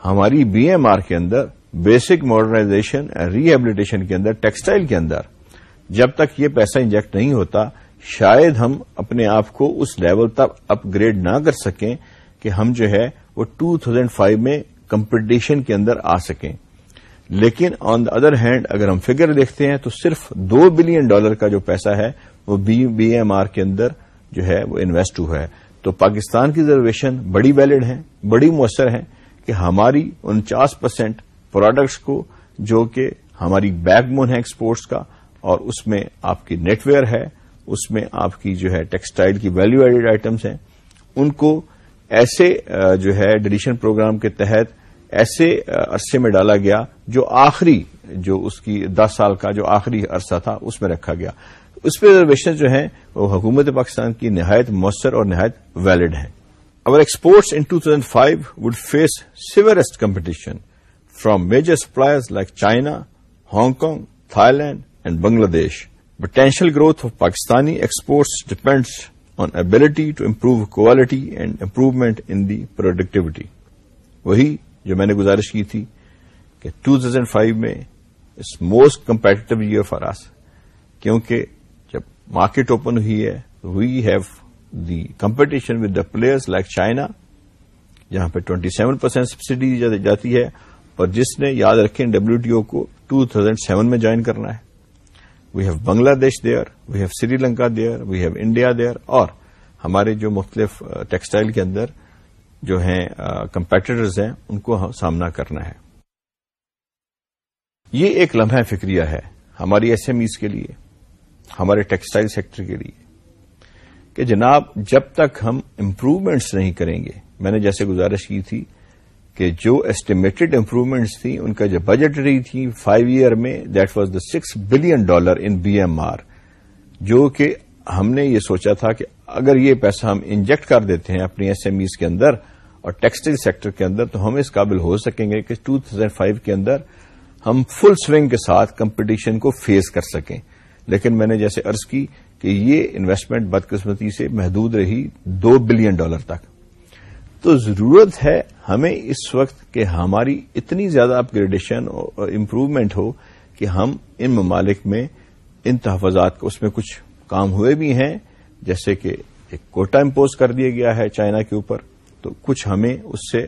ہماری بی ایم آر کے اندر بیسک ماڈرنائزیشن ریہیبلیٹیشن کے اندر ٹیکسٹائل کے اندر، جب تک یہ پیسہ انجیکٹ نہیں ہوتا، شاید ہم اپنے آپ کو اس لیول تک اپ گریڈ نہ کر سکیں کہ ہم جو ہے وہ ٹو تھاؤزینڈ فائیو میں کمپٹیشن کے اندر آ سکیں۔ لیکن آن دا ادر ہینڈ اگر ہم فگر دیکھتے ہیں تو صرف دو بلین ڈالر کا جو پیسہ ہے وہ بی ایم آر کے اندر جو ہے وہ انویسٹ ہوا ہے۔ تو پاکستان کی ریزرویشن بڑی ویلڈ ہیں بڑی مؤثر ہیں کہ ہماری انچاس پرسینٹ پروڈکٹس کو جو کہ ہماری بیک بون ہے ایکسپورٹس کا اور اس میں آپ کی نیٹ ویئر ہے، اس میں آپ کی جو ہے ٹیکسٹائل کی ویلو ایڈیڈ آئٹمس ہیں، ان کو ایسے جو ہے ڈلیشن پروگرام کے تحت ایسے عرصے میں ڈالا گیا جو آخری، جو اس کی دس سال کا جو آخری عرصہ تھا، اس میں رکھا گیا۔ اس پہ ریزرویشن جو ہیں، وہ حکومت پاکستان کی نہایت مؤثر اور نہایت ویلڈ ہیں۔ Our exports in two thousand five would face severest competition from major suppliers like China Hong Kong Thailand and Bangladesh potential growth of Pakistani exports depends on ability to improve quality and improvement in the productivity وہی جو میں نے گزارش کی تھی کہ 2005 میں اس most competitive year for us کیونکہ مارکیٹ اوپن ہوئی ہے we have the competition with the players like China جہاں پہ ٹوینٹی سیون پرسینٹ سبسڈی دی جاتی ہے، اور جس نے یاد رکھیں ڈبلو ٹی او کو ٹو تھاؤزینڈ سیون میں جوائن کرنا ہے. We have Bangladesh there we have Sri Lanka there we have India there اور ہمارے جو مختلف ٹیکسٹائل کے اندر جو ہیں کمپیٹیٹرز ہیں، ان کو سامنا کرنا ہے۔ یہ ایک لمحہ فکریہ ہے ہماری ایس ایم ایز کے لیے، ہمارے ٹیکسٹائل سیکٹر کے لیے، کہ جناب جب تک ہم امپروومنٹس نہیں کریں گے، میں نے جیسے گزارش کی تھی کہ جو ایسٹیمیٹڈ امپروومنٹس تھیں، ان کا جو بجٹ رہی تھی فائیو ایئر میں that was the six billion dollar in B M R جو کہ ہم نے یہ سوچا تھا کہ اگر یہ پیسہ ہم انجیکٹ کر دیتے ہیں اپنی ایس ایم ایز کے اندر اور ٹیکسٹائل سیکٹر کے اندر، تو ہم اس قابل ہو سکیں گے کہ ٹو تھاؤزینڈ فائیو کے اندر ہم فل سوئنگ کے ساتھ کمپٹیشن کو فیس کر سکیں۔ لیکن میں نے جیسے ارض کی کہ یہ انویسٹمنٹ بدقسمتی سے محدود رہی دو بلین ڈالر تک۔ تو ضرورت ہے ہمیں اس وقت کہ ہماری اتنی زیادہ اپ گریڈیشن اور امپروومنٹ ہو کہ ہم ان ممالک میں ان تحفظات کو، اس میں کچھ کام ہوئے بھی ہیں، جیسے کہ ایک کوٹا امپوز کر دیا گیا ہے چائنا کے اوپر، تو کچھ ہمیں اس سے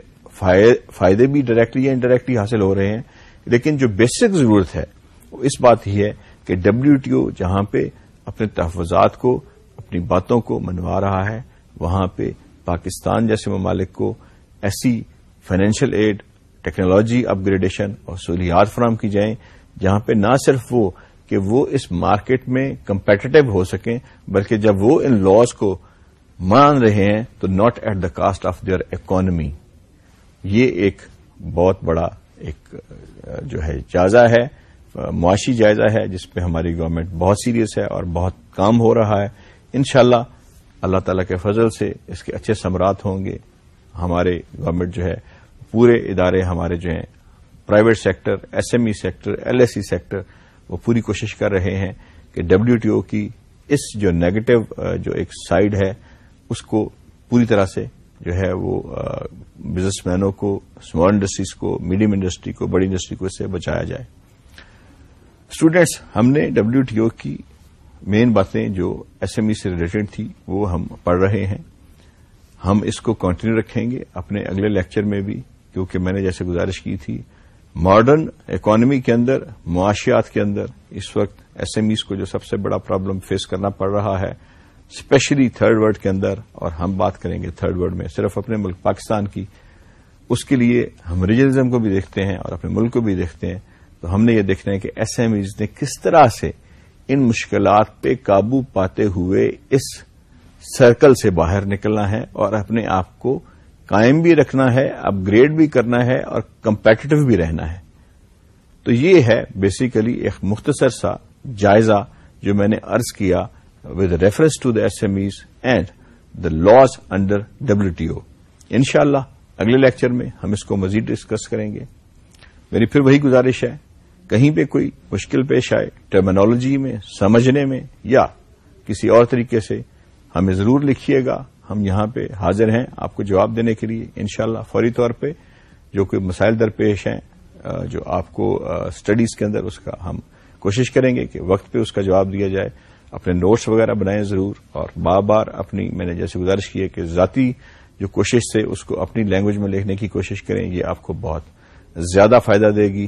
فائدے بھی ڈائریکٹلی یا انڈائریکٹلی حاصل ہو رہے ہیں۔ لیکن جو بیسک ضرورت ہے، وہ اس بات ہی ہے کہ ڈبلو ٹی او جہاں پہ اپنے تحفظات کو، اپنی باتوں کو منوا رہا ہے، وہاں پہ پاکستان جیسے ممالک کو ایسی financial aid technology upgradation اور سہولیات فراہم کی جائیں، جہاں پہ نہ صرف وہ کہ وہ اس مارکیٹ میں کمپیٹیو ہو سکیں، بلکہ جب وہ ان لاس کو مان رہے ہیں، تو not at the cost of their economy یہ ایک بہت بڑا ایک، جو ہے، جائزہ ہے، معاشی جائزہ ہے، جس پہ ہماری گورنمنٹ بہت سیریس ہے اور بہت کام ہو رہا ہے۔ انشاءاللہ، اللہ اللہ تعالی کے فضل سے اس کے اچھے سمرات ہوں گے۔ ہمارے گورنمنٹ جو ہے، پورے ادارے ہمارے جو ہیں private sector S M E sector L S C sector وہ پوری کوشش کر رہے ہیں کہ ڈبلو ٹی او کی اس جو نیگیٹو جو ایک سائڈ ہے، اس کو پوری طرح سے جو ہے وہ بزنس مینوں کو اسمال انڈسٹریز کو میڈیم انڈسٹری کو، بڑی انڈسٹری کو اس سے بچایا جائے۔ اسٹوڈینٹس ہم نے ڈبلو ٹی او کی مین باتیں جو ایس ایم ای سے ریلیٹڈ تھی، وہ ہم پڑھ رہے ہیں۔ ہم اس کو کنٹینیو رکھیں گے اپنے اگلے لیکچر میں بھی، کیونکہ میں نے جیسے گزارش کی تھی ماڈرن اکانومی کے اندر، معاشیات کے اندر اس وقت ایس ایم ایز کو جو سب سے بڑا پرابلم فیس کرنا پڑ رہا ہے اسپیشلی تھرڈ ورلڈ کے اندر، اور ہم بات کریں گے تھرڈ ورلڈ میں، صرف اپنے ملک پاکستان کی، اس کے لیے ہم ریجنزم کو بھی دیکھتے ہیں اور اپنے ملک کو بھی دیکھتے ہیں۔ تو ہم نے یہ دیکھنا ہے کہ ایس ایم ایز نے کس طرح سے ان مشکلات پہ قابو پاتے ہوئے اس سرکل سے باہر نکلنا ہے اور اپنے آپ کو قائم بھی رکھنا ہے اپ گریڈ بھی کرنا ہے اور کمپیٹیو بھی رہنا ہے۔ تو یہ ہے بیسیکلی ایک مختصر سا جائزہ جو میں نے ارض کیا with reference to the S M Es and the laws under W T O ان شاء اللہ اگلے لیکچر میں ہم اس کو مزید ڈسکس کریں گے۔ میری پھر وہی گزارش ہے، کہیں پہ کوئی مشکل پیش آئے ٹرمینالوجی میں، سمجھنے میں یا کسی اور طریقے سے، ہمیں ضرور لکھیے گا۔ ہم یہاں پہ حاضر ہیں آپ کو جواب دینے کے لیے، انشاءاللہ فوری طور پہ جو کوئی مسائل درپیش ہیں جو آپ کو اسٹڈیز کے اندر اس کا ہم کوشش کریں گے کہ وقت پہ اس کا جواب دیا جائے۔ اپنے نوٹس وغیرہ بنائیں ضرور اور بار بار اپنی، میں نے جیسے گزارش کی ہے کہ ذاتی جو کوشش سے اس کو اپنی لینگویج میں لکھنے کی کوشش کریں، یہ آپ کو بہت زیادہ فائدہ دے گی۔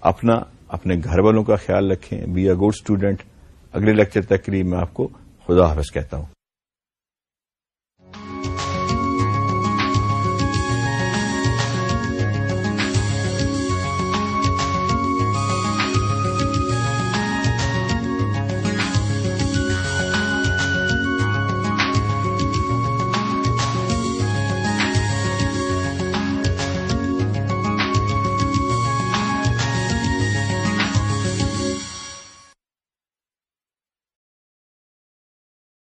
اپنا، اپنے گھر والوں کا خیال رکھیں۔ بی اے گڈ اسٹوڈنٹ اگلے لیکچر تک کے لیے میں آپ کو خدا حافظ کہتا ہوں۔